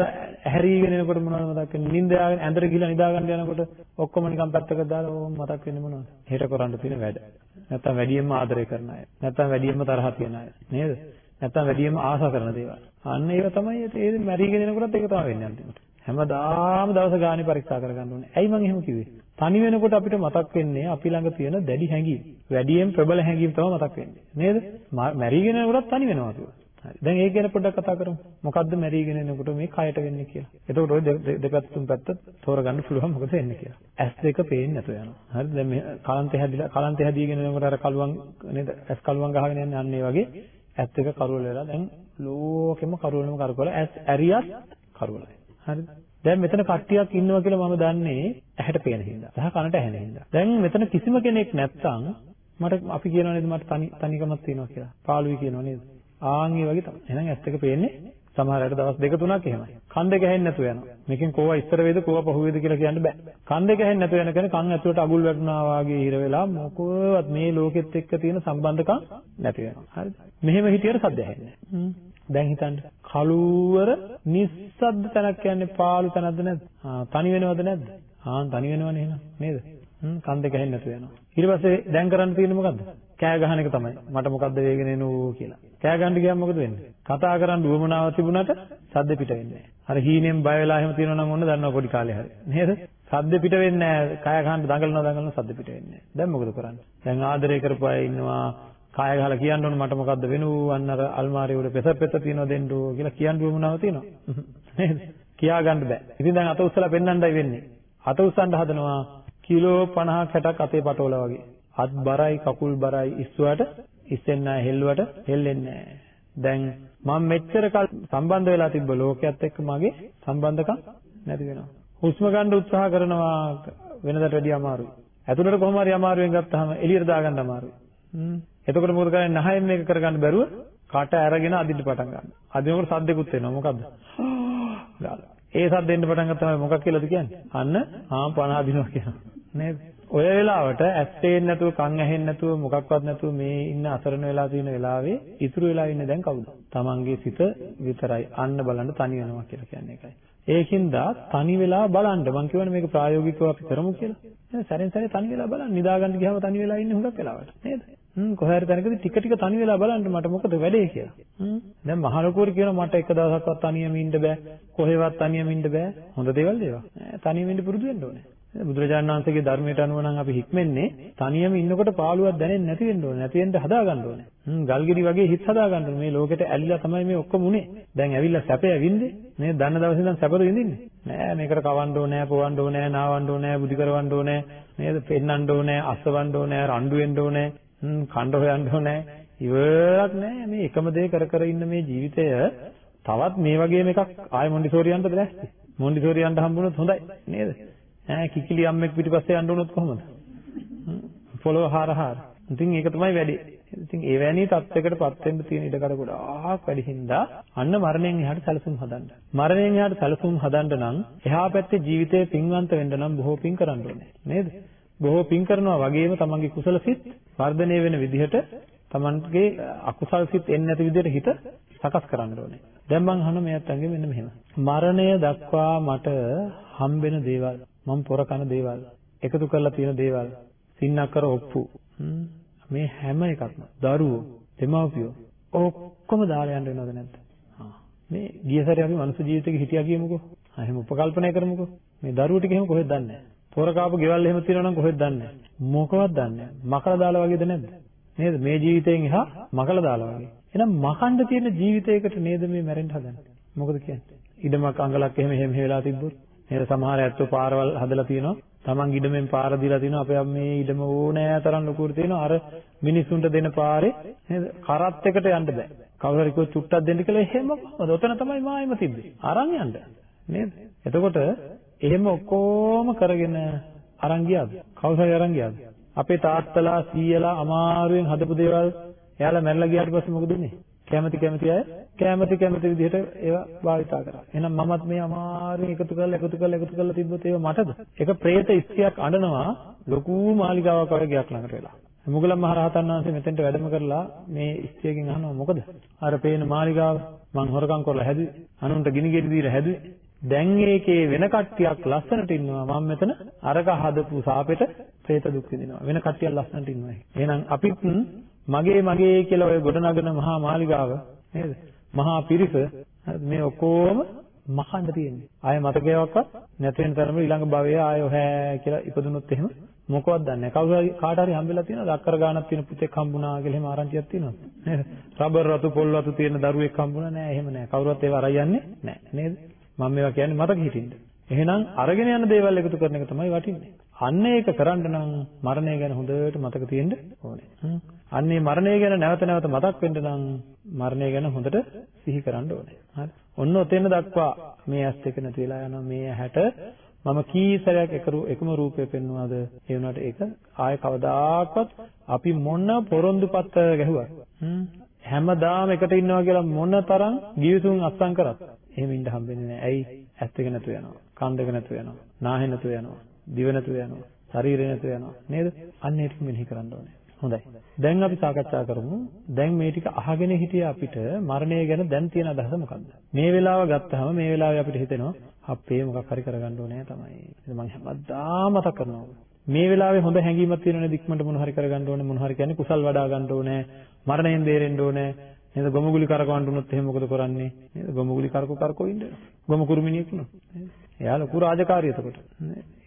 A: ඇහැරීගෙන එනකොට මොනවද මතක් වෙන්නේ? නිින්ද යාගෙන ඇඳට ගිහලා නිදා ගන්න යනකොට ඔක්කොම නිකන් පැත්තකට දාලා ඕම මතක් වෙන්නේ මොනවද? හෙට කරන්න තියෙන වැඩ. නැත්තම් වැඩියෙන්ම ආදරය කරන අය. නැත්තම් වැඩියෙන්ම තරහ තියන අය. නේද? නැත්තම් වැඩියෙන්ම ආසා කරන දේවල්. අන්න ඒව තමයි ඒ මැරිගෙන එනකොටත් ඒක තමයි වෙන්නේ අන්තිමට. හැමදාම දවස ගානේ පරීක්ෂා කරගන්න ඕනේ. ඇයි මම එහෙම කිව්වේ? තනි වෙනකොට අපිට මතක් වෙන්නේ අපි ළඟ තියෙන දැඩි හැඟීම්. වැඩියෙන් ප්‍රබල හැඟීම් තමයි මතක් වෙන්නේ. නේද? මැරිගෙන යනකොටත් තනි වෙනවා කියලා. හරි. දැන් ඒක ගැන පොඩ්ඩක් කතා කරමු. මොකද්ද මැරිගෙන එනකොට මේ කයට වෙන්නේ කියලා. එතකොට ওই දෙපැත්ත තුන් පැත්ත තෝරගන්න පුළුවන් මොකද වෙන්නේ කියලා. ඇස් දෙක පේන්නේ නැතුව යනවා. හරි. දැන් මේ කලන්තේ හැදිලා කලන්තේ හැදීගෙන එනකොට අර කලුවන් නේද? ඇස් කලුවන් ගහගෙන යන්නේ අන්න ඒ වගේ ඇස් දෙක කරුවල වෙලා දැන් ලෝකෙම කරුවලම කරකවල ඇස් ඇරියත් කරුවලයි. හරිද? දැන් මෙතන කට්ටියක් ඉන්නවා කියලා මම දන්නේ ඇහැට පේන හින්දා. සහ කනට ඇහෙන හින්දා. දැන් මෙතන කිසිම කෙනෙක් නැත්තම් මට අපි කියනවා නේද මට තනි තනිකමක් තියෙනවා කියලා. පාළුයි කියනවා නේද? ආන් ඒ වගේ තමයි. එහෙනම් ඇස් දෙක පේන්නේ සමහර අයට දවස් දෙක තුනක් එහෙමයි. කන් දෙක ඇහෙන්නේ නැතුව යනවා. මේකෙන් කෝවා ඉස්සර වේද කෝවා පහු වේද කියලා කියන්න බෑ. කන් දෙක ඇහෙන්නේ නැතුව යන කෙනා කන් ඇතුලට අගුල් වැටුණා වාගේ හිර වෙලා මොකවත් මේ ලෝකෙත් එක්ක තියෙන සම්බන්ධකම් නැති වෙනවා. හරිද? මෙහෙම හිටියට සද්ද ඇහෙන්නේ නැහැ. දැන් හිතන්න කලුවර නිස්සද්ද තැනක් කියන්නේ පාළු තැනක්ද නැද්ද? ආ තනි වෙනවද නැද්ද? ආ තනි වෙනවනේ එහෙනම් නේද? හ්ම් කන් දෙක ඇහෙන්නේ නැතුව යනවා. ඊට පස්සේ දැන් කරන්න තියෙන්නේ මොකද්ද? කෑ ගහන එක තමයි. මට මොකද්ද වේගෙන එනෝ කියලා. කෑ ගන්න ගියාම මොකද වෙන්නේ? කතා කරන්න උවමනාව තිබුණාට සද්ද පිට වෙන්නේ නැහැ. අර හීනෙන් බය වෙලා එහෙම තියෙනවා නම් ඔන්න දන්නවා පොඩි කාලේ හරි. නේද? සද්ද පිට වෙන්නේ නැහැ. කය ගහන්න දඟලනවා දඟලනවා සද්ද පිට වෙන්නේ නැහැ. දැන් මොකද කරන්නේ? දැන් ආදරය කරපු අය ඉන්නවා. කාය ගහලා කියන්න ඕන මට මොකද්ද වෙනුව අන්න අර අල්මාරිය උඩ පෙස පෙස තියනවා දෙන්නෝ කියලා කියන්න උවමනාව තියෙනවා. නේද? කියා ගන්න බෑ. ඉතින් දැන් අත උස්සලා පෙන්නන්නයි වෙන්නේ. අත උස්සන්න හදනවා කිලෝ 50 60ක් අතේ පටවලා වගේ. අත් බරයි කකුල් බරයි ඉස්සුවට ඉස්සෙන්නේ නැහැ හෙල්ලුවට හෙල්ලෙන්නේ නැහැ. දැන් මම මෙච්චර කල් සම්බන්ධ වෙලා තිබ්බ ලෝකයක් එක්ක මගේ සම්බන්ධකම් නැති වෙනවා. හුස්ම ගන්න උත්සාහ කරනවා වෙනදට වැඩිය අමාරුයි. ඇතුළට කොහොම හරි අමාරුවෙන් ගත්තාම එළියට දාගන්න අමාරුයි. හ්ම්. එතකොට මොකද කරන්නේ? නහයෙන් මේක කරගන්න බැරුව කට අරගෙන අදින්න පටන් ගන්නවා. අදිනකොට සද්දෙකුත් එනවා. මොකද්ද? ගාලා. ඒ සද්දෙන්න පටන් ගත්තාම මොකක් කියලාද කියන්නේ? අන්න ආ පණ අදිනවා කියනවා. නේද? ඔය වෙලාවට ඇස් පේන්නේ නැතුව කන් ඇහෙන්නේ නැතුව මොකක්වත් නැතුව මේ ඉන්න අසරණ වෙලා තියෙන වෙලාවේ ඉතුරු වෙලා ඉන්නේ දැන් කවුද? තමන්ගේ සිත විතරයි. අන්න බලන්න තනි වෙනවා කියලා කියන්නේ ඒකයි. ඒකින්ද තනි වෙලා බලන්න මම කියවනේ මේක ප්‍රායෝගිකව අපි කරමු කියලා. නේද? සැරෙන් සැරේ තනි වෙලා බලන්න. නිදාගන්න ගියාම තනි වෙලා ඉන්නේ හුඟක් වෙලාවට. නේද? හ්ම් කොහේ හරි තැනකදී ටික ටික තනි වෙලා බලන්න මට මොකද වැඩේ කියලා. හ්ම් දැන් මහලකුවර කියනවා මට එක දවසක්වත් තනියම ඉන්න බෑ. කොහෙවත් තනියම ඉන්න බෑ. හොඳ දේවල් ඒවා. තනියම ඉන්න පුරුදු වෙන්න ඕනේ. බුදුරජාණන් වහන්සේගේ ධර්මයට අනුව නම් අපි හික්මන්නේ තනියම ඉන්නකොට පාළුවක් දැනෙන්නේ නැති වෙන්න ඕනේ. නැති වෙන්න හදා ගන්න ඕනේ. හ්ම් ගල්ගිරි වගේ හිත හදා ගන්න ඕනේ. මේ ලෝකෙට ඇලිලා තමයි මේ ඔක්කොම උනේ. දැන් ඇවිල්ලා සැපේ වින්දේ. මේ දන්න දවසේ ඉඳන් සැපද විඳින්නේ. නෑ මේකට කවන්න ඕනේ, පොවන්න ඕනේ, නාවන්න ඕනේ, බුදි කරවන්න ඕනේ, නේද? පෙන්නන්න ඕනේ, අස්සවන්න ඕනේ, රණ්ඩු වෙන්න ඕනේ, හ්ම් කණ්ඩ හොයන්න ඕනේ. ඉවරක් නෑ මේ එකම දේ කර කර ඉන්න මේ ජීවිතය තවත් මේ වගේම එකක් ආය මොන්ඩිසෝරියන්ටද ලෑස්ති. මොන්ඩිසෝරියන්ට හම්බුනොත් හොඳයි නේද? ඈ කිකිලි අම්මෙක් පිටිපස්සේ යන්න උනොත් කොහොමද? පොළොව හාර හාර. ඉතින් ඒක තමයි වැඩි. ඉතින් ඒ වැනි තත්යකටපත් වෙන්න තියෙන ඉඩකඩ ගොඩාක් වැඩි හින්දා අන්න මරණයෙන් එහාට සැලසුම් හදන්න. මරණයෙන් එහාට සැලසුම් හදන්න නම් එහා පැත්තේ ජීවිතේ පින්වන්ත වෙන්න නම් බොහෝ පින් කරන්න ඕනේ. නේද? බොහෝ පින් කරනවා වගේම තමන්ගේ කුසල සිත් වර්ධනය වෙන විදිහට තමන්ගේ අකුසල් සිත් එන්නේ නැති විදිහට හිත සකස් කරන්න ඕනේ. දැන් මං අහන මේ අතංගෙ මෙන්න මෙහෙම. මරණය දක්වා මට හම්බෙන දේවල් මම පොර කන දේවල් එකතු කරලා තියෙන දේවල් සින්නක්කර ඔප්පු මේ හැම එකක්ම දරුවෝ දෙමව්පියෝ ඔක්කොම දාලා යන්න වෙනවද නැද්ද මේ ගිය සැරේ අපි මනුස්ස ජීවිතේ හිටියා කියමුකෝ එහෙම උපකල්පනය කරමුකෝ මේ දරුවෝ ටික එහෙම කොහෙද දන්නේ පොර කාපු ගෙවල් එහෙම තියෙනවා නම් කොහෙද දන්නේ මොකවත් දන්නේ මකලා දාලා වගේද නැද්ද නේද මේ ජීවිතයෙන් එහා මකලා දාලා වගේ එහෙනම් මකන්න තියෙන ජීවිතයකට නේද මේ මැරෙන්න හදන්නේ මොකද කියන්නේ ඉඩමක් අඟලක් එහෙම එහෙම වෙලා තිබ්බොත් නේද සමහර ඇත්තෝ පාරවල් හදලා තියෙනවා. Taman ඉඩමෙන් පාර දීලා තිනවා අපේ මේ ඉඩම ඕනෑ තරම් ලොකුවට තියෙනවා. අර මිනිස්සුන්ට දෙන පාරේ නේද කරත් එකට යන්න බෑ. කවුරු හරි කිව්වොත් චුට්ටක් දෙන්න කියලා එහෙම කොහොමද? ඔතන තමයි මායම තිබ්බේ. අරන් යන්න. නේද? එතකොට එහෙම ඔක්කොම කරගෙන අරන් ගියාද? කවුරු හරි අරන් ගියාද? අපේ තාත්තලා සීයලා අමාරුවෙන් හදපු දේවල් එයාලා මැරලා ගියාට පස්සේ මොකද උනේ? කැමති කැමති අය කැමති කැමති විදිහට ඒවා භාවිතා කරා. එහෙනම් මමත් මේ අමාරුවෙන් එකතු කරලා එකතු කරලා එකතු කරලා තිබ්බොත් ඒව මටද? ඒක പ്രേත ස්ත්‍රියක් අඬනවා ලොකු මාලිගාවක් වගේ ගයක් ළඟට වෙලා. මුගලන් මහරහතන් වහන්සේ මෙතෙන්ට වැඩම කරලා මේ ස්ත්‍රියකින් අහනවා මොකද? අර පේන මාලිගාව මං හොරකම් කරලා හැදුවේ. අනුන්ට ගිනි ගෙඩි දීලා හැදුවේ. දැන් ඒකේ වෙන කට්ටියක් ලස්සනට ඉන්නවා මම මෙතන අරක හදපු සාපෙට പ്രേත දුක් විඳිනවා. වෙන කට්ටියක් ලස්සනට ඉන්නවා. එහෙනම් අපිත් මගේ මගේ කියලා ඔය ගොඩනගන මහා මාලිගාව නේද? මහා පිරිස මේ ඔක්කොම මහන්න තියෙන්නේ. ආය මතකයක්වත් නැති වෙන තරම ඊළඟ භවයේ ආය ඔහැ කියලා ඉපදුනොත් එහෙම මොකවත් දන්නේ නැහැ. කවුරු හරි කාට හරි හම්බෙලා තියෙනවද? අක්කර ගානක් තියෙන පුතෙක් හම්බුණා කියලා එහෙම ආරංචියක් තියෙනවද? නේද? රබර් රතු පොල් රතු තියෙන දරුවෙක් හම්බුණා නෑ එහෙම නෑ. කවුරුවත් ඒව අරන් යන්නේ නෑ නේද? මම මේවා කියන්නේ මතක හිටින්න. එහෙනම් අරගෙන යන දේවල් එකතු කරන එක තමයි වටින්නේ. අන්න ඒක කරන්න නම් මරණය ගැන හොඳට මතක තියෙන්න ඕනේ. අන්නේ මරණය ගැන නැවත නැවත මතක් වෙන්න නම් මරණය ගැන හොඳට සිහි කරන්න ඕනේ. හරි. ඔන්න ඔතෙන් දක්වා මේ ඇස් දෙක නැති වෙලා යනවා මේ ඇහැට මම කී සැරයක් එකම රූපය පෙන්වනවාද ඒ වුණාට ඒක ආය කවදාකවත් අපි මොන පොරොන්දු පත්ත ගැහුවත් හැමදාම එකට ඉන්නවා කියලා මොන තරම් ගිවිසුම් අත්සන් කරත් එහෙම ඉන්න හම්බෙන්නේ නැහැ. ඇයි? ඇස් දෙක නැතු වෙනවා. කන් දෙක නැතු වෙනවා. නාහෙ නැතු වෙනවා. දිව නැතු වෙනවා. ශරීරය නැතු වෙනවා. නේද? අන්න ඒක මෙනෙහි කරන්න ඕනේ. හොඳයි. දැන් අපි සාකච්ඡා කරමු. දැන් මේ ටික අහගෙන හිටිය අපිට මරණය ගැන දැන් තියෙන අදහස මොකක්ද? මේ වෙලාව ගත්තාම මේ වෙලාවේ අපිට හිතෙනවා අපේ මොකක් හරි කරගන්න ඕනේ තමයි. මම හැමදාම මතක් කරනවා. මේ වෙලාවේ හොඳ හැඟීමක් තියෙනවනේ දික්මන්ට මොන හරි කරගන්න ඕනේ මොන හරි කියන්නේ කුසල් වඩා ගන්න ඕනේ මරණයෙන් බේරෙන්න ඕනේ නේද ගොමුගුලි කරකවන්න උනොත් එහෙම මොකද කරන්නේ නේද ගොමුගුලි කරකෝ කරකෝ ඉන්න ගොමු කුරුමිනියෙක් උනොත් එයා ලොකු රාජකාරිය එතකොට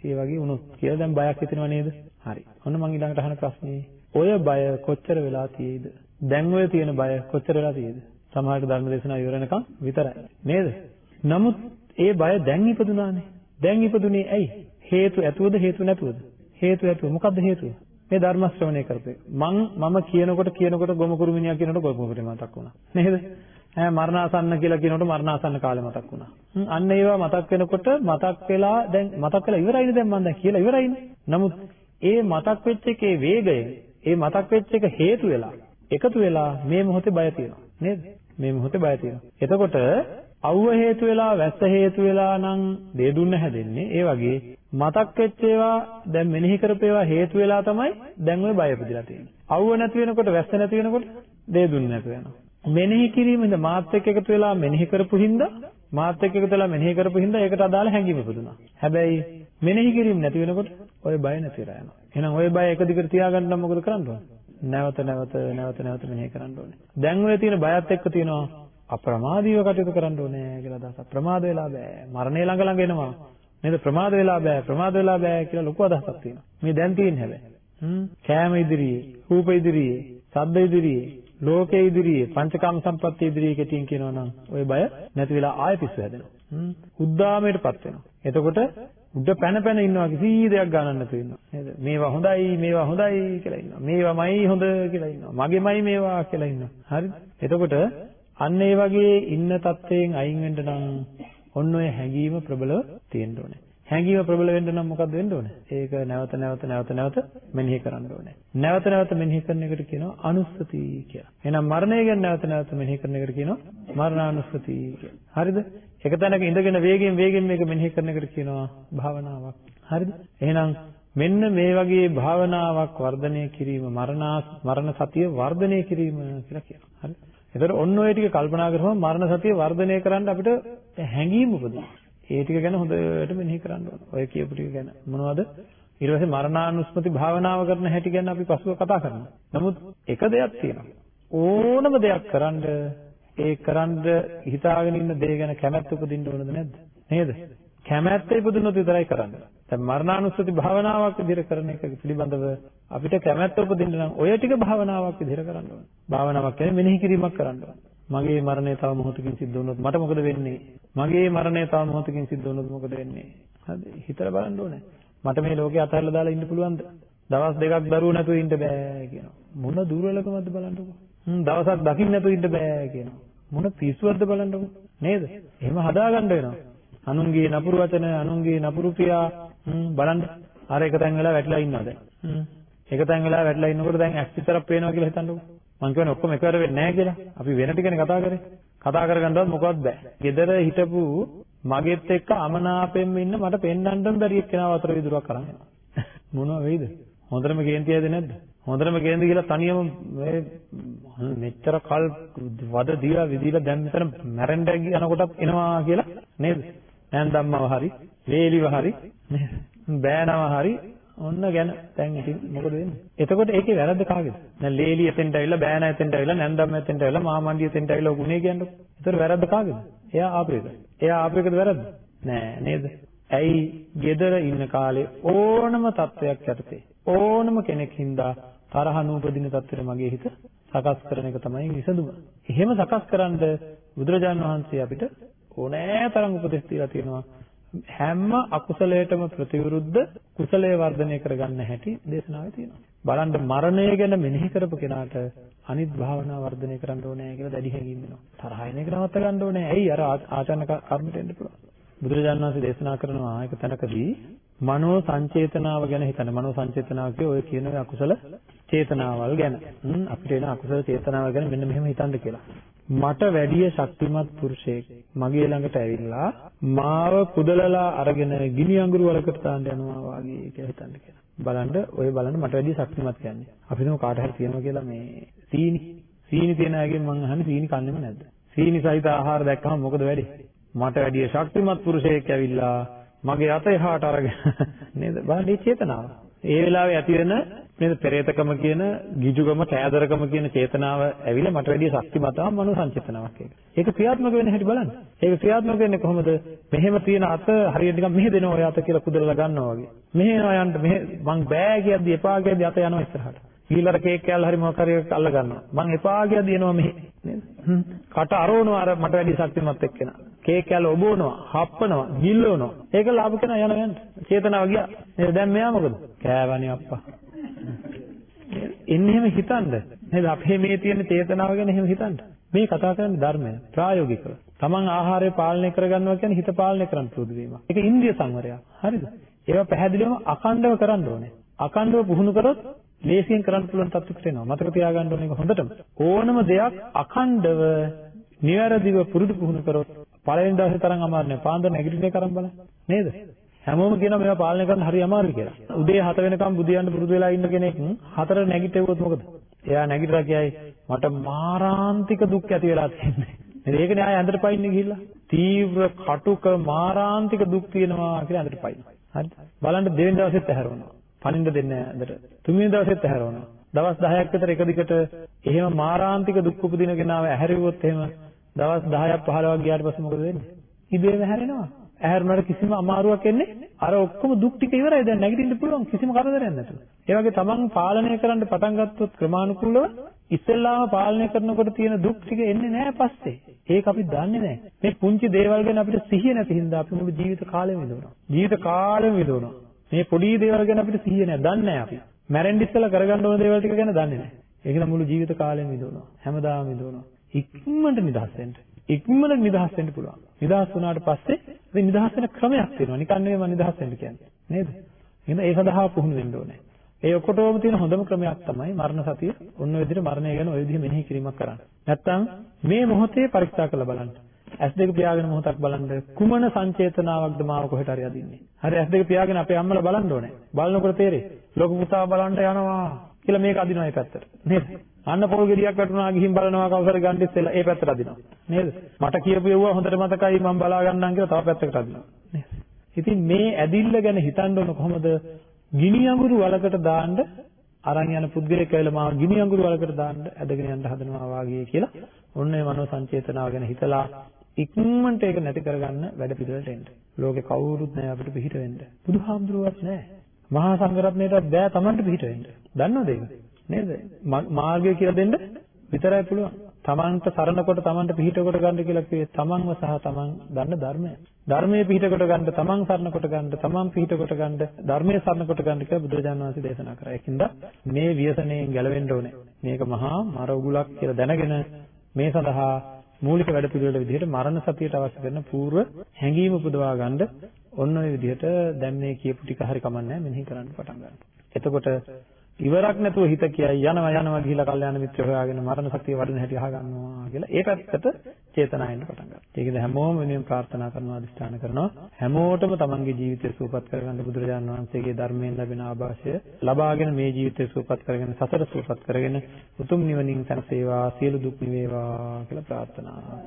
A: ඒ වගේ වුණොත් කියලා දැන් බයක් හිතෙනව නේද? හරි. ඔන්න මම ඊළඟට අහන ප්‍රශ්නේ ඔය බය කොච්චර වෙලා තියෙයිද? දැන් ඔය තියෙන බය කොච්චර වෙලා තියෙයිද? සමහරට ධර්ම දේශනා ඉවරනකම් විතරයි. නේද? නමුත් ඒ බය දැන් ඉපදුනානේ. දැන් ඉපදුනේ ඇයි? හේතු ඇතුවද හේතු නැතුවද? හේතු ඇතුව. මොකද්ද හේතුව? මේ ධර්ම ශ්‍රවණය කරපේ. මං මම කියනකොට කියනකොට ගොම කුරුමිනියා කියනකොට ගොම කුරුමිනිය මතක් වුණා. නේද? ඈ මරණාසන්න කියලා කියනකොට මරණාසන්න කාලේ මතක් වුණා. අන්න ඒවා මතක් වෙනකොට මතක් වෙලා දැන් මතක් වෙලා ඉවරයිනේ දැන් මම දැන් කියලා ඉවරයිනේ. නමුත් ඒ මතක් වෙච්ච එකේ වේගය ඒ මතක් වෙච්ච එක හේතු වෙලා එකතු වෙලා මේ මොහොතේ බය තියෙනවා. නේද? මේ මොහොතේ බය තියෙනවා. එතකොට අවුව හේතු වෙලා වැස්ස හේතු වෙලා නම් දේ දුන්න හැදෙන්නේ. ඒ වගේ මතක් වෙච්ච ඒවා දැන් මෙනෙහි කරපේවා හේතු වෙලා තමයි දැන් ඔය බය උපදිලා තියෙන්නේ. අවුව නැති වෙනකොට වැස්ස නැති වෙනකොට දේ දුන්නේ නැතු වෙනවා. මෙනෙහි කිරීමෙන්ද මාත් එක්ක එකතු වෙලා මෙනෙහි කරපු හින්දා මාත් එක්ක එකතු වෙලා මෙනෙහි කරපු හින්දා ඒකට අදාළ හැඟීම් උපදිනවා. හැබැයි මෙනෙහි කිරීම නැති වෙනකොට ඔය බය නැති වෙලා යනවා. එහෙනම් ඔය බය එක දිගට තියාගන්න නම් මොකද කරන්න ඕන? නැවත නැවත නැවත නැවත මෙනෙහි කරන්න ඕනේ. දැන් ඔය තියෙන බයත් එක්ක තියෙනවා අප්‍රමාදීව කටයුතු කරන්න ඕනේ කියලා අදහස. ප්‍රමාද වෙලා බෑ. මරණය ළඟ ළඟ එනවා. නේද? ප්‍රමාද වෙලා බෑ. ප්‍රමාද වෙලා බෑ කියලා ලොකු අදහසක් තියෙනවා. මේ දැන් තියෙන හැබැයි. හ්ම් කෑම ඉදිරියේ, රූප ඉදිරියේ, ශබ්ද ඉදිරියේ, ලෝකයේ ඉදිරියේ, පංචකාම සම්පත්තිය ඉදිරියේ කෙටියෙන් කියනවා නම් ওই බය නැති වෙලා ආයෙ පිස්සු හැදෙනවා. හ්ම් උද්දාමයටපත් වෙනවා. එතකොට උඩ පැන පැන ඉන්නවා කිසි දෙයක් ගණන් නැතුව ඉන්නවා නේද මේවා හොඳයි මේවා හොඳයි කියලා ඉන්නවා මේවාමයි හොඳ කියලා ඉන්නවා මගේමයි මේවා කියලා ඉන්නවා හරිද එතකොට අන්න ඒ වගේ ඉන්න තත්වයෙන් අයින් වෙන්න නම් ඔන්න ඔය හැඟීම ප්‍රබලව තියෙන්න ඕනේ. හැඟීම ප්‍රබල වෙන්න නම් මොකද්ද වෙන්න ඕනේ? ඒක නැවත නැවත නැවත නැවත මෙනෙහි කරන්න ඕනේ. නැවත නැවත මෙනෙහි කරන එකට කියනවා අනුස්සති කියලා. එහෙනම් මරණය ගැන නැවත නැවත මෙනෙහි කරන එකට කියනවා මරණානුස්සති කියලා. හරිද? එක තැනක ඉඳගෙන වේගෙන් වේගෙන් මේක මෙනෙහි කරන එකට කියනවා භාවනාවක්. හරිද? එහෙනම් මෙන්න මේ වගේ භාවනාවක් වර්ධනය කිරීම මරණා මරණ සතිය වර්ධනය කිරීම කියලා කියනවා. හරිද? එතකොට ඔන්න ඔය ටික කල්පනා කරපුවම මරණ සතිය වර්ධනය කරන්න අපිට හැඟීම් උපදිනවා. ඒ ටික ගැන හොඳට මෙනෙහි කරන්න ඕන. ඔය කියපු ටික ගැන මොනවද? ඊට පස්සේ මරණානුස්මති භාවනාව කරන හැටි ගැන අපි පසුව කතා කරනවා. නමුත් එක දෙයක් තියෙනවා. ඕනම දෙයක් කරන්න ඒ කරන්න හිතාගෙන ඉන්න දේ ගැන කැමැත්ත උපදින්න ඕනද නැද්ද? නේද? කැමැත්ත ඉපදුනොත් විතරයි කරන්න. දැන් මරණානුස්සති භාවනාවක් විදිහට කරන එක පිළිබඳව අපිට කැමැත්ත උපදින්න නම් ඔය ටික භාවනාවක් විදිහට කරන්න ඕනේ. භාවනාවක් කියන්නේ මෙනෙහි කිරීමක් කරන්න ඕනේ. මගේ මරණය තව මොහොතකින් සිද්ධ වුණොත් මට මොකද වෙන්නේ? මගේ මරණය තව මොහොතකින් සිද්ධ වුණොත් මොකද වෙන්නේ? හරි හිතලා බලන්න ඕනේ. මට මේ ලෝකේ අතහැරලා දාලා ඉන්න පුළුවන්ද? දවස් දෙකක් දරුවෝ නැතුව ඉන්න බෑ කියනවා. මොන දුර්වලකමක්ද බලන්නකෝ. හ්ම් දවසක් දකින්න නැතුව ඉන්න බෑ කියනවා. මොන පිස්සුවක්ද බලන්නකෝ. නේද? එහෙම හදාගන්න වෙනවා. අනුන්ගේ නපුරු වචන, අනුන්ගේ නපුරු ක්‍රියා බලන්න. අර එක තැන් වෙලා වැටලා ඉන්නවා දැන්. එක තැන් වෙලා වැටලා ඉන්නකොට දැන් ඇස් විතරක් පේනවා කියලා හිතන්නකෝ. මං කියන්නේ ඔක්කොම එකවර වෙන්නේ නැහැ කියලා. අපි වෙන ටිකනේ කතා කරේ. කතා කරගන්නවත් මොකවත් බෑ. gedara හිටපු මගෙත් එක්ක අමනාපෙන්ම ඉන්න මට පෙන්වන්නම බැරි එක්කෙනා වතර විදුරක් අරන් එනවා. මොනවා වෙයිද? හොඳටම කේන්තියද නැද්ද? හොඳටම කේන්ති කියලා තනියම මේ මෙච්චර කල් වද දීලා විදීලා දැන් මෙතන මැරෙන්න යනකොටත් එනවා කියලා නේද? නැන්දම්මව හරි, වේලිව හරි, බෑනව හරි ඔන්න ගැන දැන් ඉතින් මොකද වෙන්නේ? එතකොට ඒකේ වැරද්ද කාගේද? දැන් ලේලි එතෙන්ට ඇවිල්ලා බෑනා එතෙන්ට ඇවිල්ලා නැන්දම්ම එතෙන්ට ඇවිල්ලා මාමණ්ඩිය එතෙන්ට ඇවිල්ලා ගුණේ කියන්නකො. ඒතර වැරද්ද කාගේද? එයා ආපු එක. එයා ආපු එකද වැරද්ද? නෑ නේද? ඇයි gedara ඉන්න කාලේ ඕනම තත්වයක් යටතේ ඕනම කෙනෙක් හින්දා තරහ නූපදින තත්ත්වෙට මගේ හිත සකස් කරන එක තමයි විසඳුම. එහෙම සකස් කරන්න බුදුරජාන් වහන්සේ අපිට ඕනෑ තරම් උපදෙස් දීලා තියෙනවා. හැම අකුසලයකටම ප්‍රතිවිරුද්ධ කුසලයේ වර්ධනය කරගන්න හැටි දේශනාවේ තියෙනවා. බලන්න මරණය ගැන මෙනෙහි කරපු කෙනාට අනිත් භාවනා වර්ධනය කරන්න ඕනේ කියලා දැඩි හැඟීම් වෙනවා. තරහ එන එක නවත්ත ගන්න ඕනේ. ඇයි අර ආචාර්ය කර්මයට එන්න පුළුවන්. බුදුරජාණන් වහන්සේ දේශනා කරනවා එක තැනකදී මනෝ සංචේතනාව ගැන හිතන්න. මනෝ සංචේතනාව කිය ඔය කියන අකුසල චේතනාවල් ගැන. අපිට එන අකුසල චේතනාවල් ගැන මෙන්න මෙහෙම හිතන්න කියලා. මට වැඩිය ශක්තිමත් පුරුෂයෙක් මගේ ළඟට ඇවිල්ලා මාව කුදලලා අරගෙන ගිනි අඟුරු වලකට දාන්න යනවා වාගේ කියලා හිතන්න කියලා. බලන්න ඔය බලන්න මට වැඩිය ශක්තිමත් කියන්නේ. අපි නෝ කාට හරි තියෙනවා කියලා මේ සීනි සීනි තියන අයගෙන් මං අහන්නේ සීනි කන්නේම නැද්ද? සීනි සහිත ආහාර දැක්කම මොකද වෙන්නේ? මට වැඩිය ශක්තිමත් පුරුෂයෙක් ඇවිල්ලා මගේ අත එහාට අරගෙන නේද? බලන්න මේ චේතනාව. ඒ වෙලාවේ ඇති වෙන නේද පෙරේතකම කියන ගිජුකම කෑදරකම කියන චේතනාව ඇවිල්ලා මට වැඩිය ශක්තිමත්වම මනෝ සංචේතනාවක් ඒක. ඒක ක්‍රියාත්මක වෙන්න හැටි බලන්න. ඒක ක්‍රියාත්මක වෙන්නේ කොහොමද? මෙහෙම තියෙන අත හරියට නිකන් මෙහෙ දෙනවා ඔය අත කියලා කුදලලා ගන්නවා වගේ. මෙහෙ යනවා යන්න මෙහෙ මං බෑ කියද්දි එපා කියද්දි අත යනවා ඉස්සරහට. ඊළඟ කේක් කෑල්ල හරි මොකක් හරි අල්ල ගන්නවා. මං එපා කියද්දි එනවා මෙහෙ. නේද? කට අරවනවා අර මට වැඩි ශක්තිමත් එක්කෙනා. කේක් කෑල්ල ඔබවනවා, හප්පනවා, ගිල්ලවනවා. ඒක ලාභ කෙනා යනවා යන්න. චේතනාව ගියා. නේද? දැන් මෙයා මොකද? කෑවනේ අප්පා. එන්නේ එහෙම හිතන්න. නේද? අපේ මේ තියෙන චේතනාව ගැන එහෙම හිතන්න. මේ කතා කරන්නේ ධර්මය ප්‍රායෝගිකව. Taman ආහාරය පාලනය කරගන්නවා කියන්නේ හිත පාලනය කරන්න පුරුදු වීම. ඒක ඉන්ද්‍රිය සංවරයක්. හරිද? ඒවා පැහැදිලිවම අඛණ්ඩව කරන්න ඕනේ. අඛණ්ඩව පුහුණු කරොත් ලේසියෙන් කරන්න පුළුවන් තත්ත්වයකට එනවා. මතක තියාගන්න ඕනේ ඒක හොඳටම. ඕනම දෙයක් අඛණ්ඩව නිවැරදිව පුරුදු පුහුණු කරොත් පළවෙනි දවසේ තරම් අමාරු නෑ. පාන්දර නැගිටින එක කරන් බලන්න. නේද? හැමෝම කියනවා මේවා පාලනය කරන්න හරි අමාරුයි කියලා. උදේ 7 වෙනකම් බුදියන්න පුරුදු වෙලා ඉන්න කෙනෙක් හතර නැගිටෙව්වොත් මොකද? එයා නැගිටලා කියයි මට මාරාන්තික දුක් ඇති වෙලා තියෙන්නේ. නේද? ඒකනේ ආය ඇඳට පයින්නේ ගිහිල්ලා. තීව්‍ර කටුක මාරාන්තික දුක් තියෙනවා කියලා ඇඳට පයින්න. හරිද? බලන්න දෙවෙනි දවසෙත් ඇහැරෙනවා. පණින්න දෙන්නේ නැහැ ඇඳට. තුන්වෙනි දවසෙත් ඇහැරෙනවා. දවස් 10ක් විතර එක දිගට එහෙම මාරාන්තික දුක් උපදින කෙනාව ඇහැරෙව්වොත් එහෙම දවස් 10ක් 15ක් ගියාට පස්සේ මොකද වෙන්නේ? ඉබේම හැරෙනවා. ඇහැරුණාට කිසිම අමාරුවක් එන්නේ අර ඔක්කොම දුක් ටික ඉවරයි දැන් නැගිටින්න පුළුවන් කිසිම කරදරයක් නැතුව. ඒ වගේ තමන් පාලනය කරන්න පටන් ගත්තොත් ක්‍රමානුකූලව ඉස්සෙල්ලාම පාලනය කරනකොට තියෙන දුක් ටික එන්නේ නැහැ පස්සේ. ඒක අපි දන්නේ නැහැ. මේ පුංචි දේවල් ගැන අපිට සිහිය නැති හින්දා අපි මුළු ජීවිත කාලෙම විඳවනවා. ජීවිත කාලෙම විඳවනවා. මේ පොඩි දේවල් ගැන අපිට සිහිය නැහැ. දන්නේ නැහැ අපි. මැරෙන්න ඉස්සෙල්ලා කරගන්න ඕන දේවල් ටික ගැන දන්නේ නැහැ. ඒක නම් මුළු ජීවිත කාලෙම විඳවනවා. හැමදාම විඳවනවා. ඉක්මනට නිදහස් වෙන්න. ඉක්මනට නිදහස් වෙන්න පුළුවන්. නිදහස් වුණාට පස්සේ ඉතින් නිදහස් වෙන ක්‍රමයක් තියෙනවා. නිකන් නෙවෙයි මම නිදහස් වෙන්න කියන්නේ. නේද? එහෙනම් ඒ සඳහා පුහුණු වෙන්න ඕනේ. ඒ ඔකොටම තියෙන හොඳම ක්‍රමයක් තමයි මරණ සතිය. ඔන්න ඔය විදිහට මරණය ගැන ඔය විදිහ මෙනෙහි කිරීමක් කරන්න. නැත්තම් මේ මොහොතේ පරීක්ෂා කරලා බලන්න. ඇස් දෙක පියාගෙන මොහොතක් බලන්න කුමන සංචේතනාවක්ද මාව කොහෙට හරි අදින්නේ. හරි ඇස් දෙක පියාගෙන අපේ අම්මලා බලන්න ඕනේ. බලනකොට තේරෙයි. ලොකු පුතා බලන්න යනවා කියලා මේක අදිනවා ඒ පැත්තට. නේද? අන්න පොල් ගෙඩියක් වැටුණා ගිහින් බලනවා කවුරුහරි ගන්න ඉස්සෙල්ලා ඒ පැත්තට අදිනවා. නේද? මට කියපු ඒවා හොඳට මතකයි මම බලා ගන්නම් කියලා තව පැත්තකට අදිනවා. නේද? ඉතින් මේ ඇදිල්ල ගැන හිතන්න ඕන කොහොමද? ගිනි අඟුරු වලකට දාන්න අරන් යන පුද්ගලයෙක් කියලා මාව ගිනි අඟුරු වලකට දාන්න ඇදගෙන යන්න හදනවා වාගේ කියලා ඔන්න ඒ මනෝ සංචේතනාව ගැන හිතලා ඉක්මනට ඒක නැති කරගන්න වැඩ පිළිවෙලට එන්න. ලෝකේ කවුරුත් නැහැ අපිට පිහිට වෙන්න. බුදුහාමුදුරුවත් නැහැ. මහා සංඝරත්නයටත් බෑ Tamanට පිහිට වෙන්න. දන්නවද ඒක? නේද? මාර්ගය කියලා දෙන්න විතරයි පුළුවන්. තමන්ට සරණ කොට තමන්ට පිහිට කොට ගන්න කියලා කිව්වේ තමන්ව සහ තමන් දන්න ධර්මය. ධර්මයේ පිහිට කොට ගන්න තමන් සරණ කොට ගන්න තමන් පිහිට කොට ගන්න ධර්මයේ සරණ කොට ගන්න කියලා බුදුරජාණන් වහන්සේ දේශනා කරා. ඒකින්ද මේ ව්‍යසනයෙන් ගැලවෙන්න ඕනේ. මේක මහා මර උගුලක් කියලා දැනගෙන මේ සඳහා මූලික වැඩ පිළිවෙල විදිහට මරණ සතියට අවශ්‍ය කරන పూర్ව හැඟීම පුදවා ගන්න ඔන්න ඔය විදිහට දැන් මේ කියපු ටික හරි කමන්නේ මෙනෙහි කරන්න පටන් ගන්න. එතකොට ඉවරක් නැතුව හිත කියයි යනවා යනවා ගිහිලා කල්යාණ මිත්‍ර හොයාගෙන මරණ සතිය වඩන හැටි අහගන්නවා කියලා ඒ පැත්තට චේතනාවෙන් පටන් ගන්නවා. ඒකද හැමෝම වෙනුවෙන් ප්‍රාර්ථනා කරනවා අදිස්ථාන කරනවා. හැමෝටම තමන්ගේ ජීවිතය සූපපත් කරගන්න බුදුරජාණන් වහන්සේගේ ධර්මයෙන් ලැබෙන ආభాෂය ලබාගෙන මේ ජීවිතය සූපපත් කරගෙන සතර සූපපත් කරගෙන උතුම් නිවනින් සැනසේවා සියලු දුක් නිවේවා කියලා ප්‍රාර්ථනා කරනවා.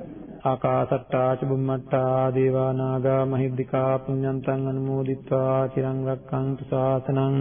A: ආකාසට්ටා චුම්මට්ටා දේවා නාග මහිද්దికා පුඤ්ඤන්තං අනුමෝදිත්වා චිරං රක්ඛන්තු සාසනං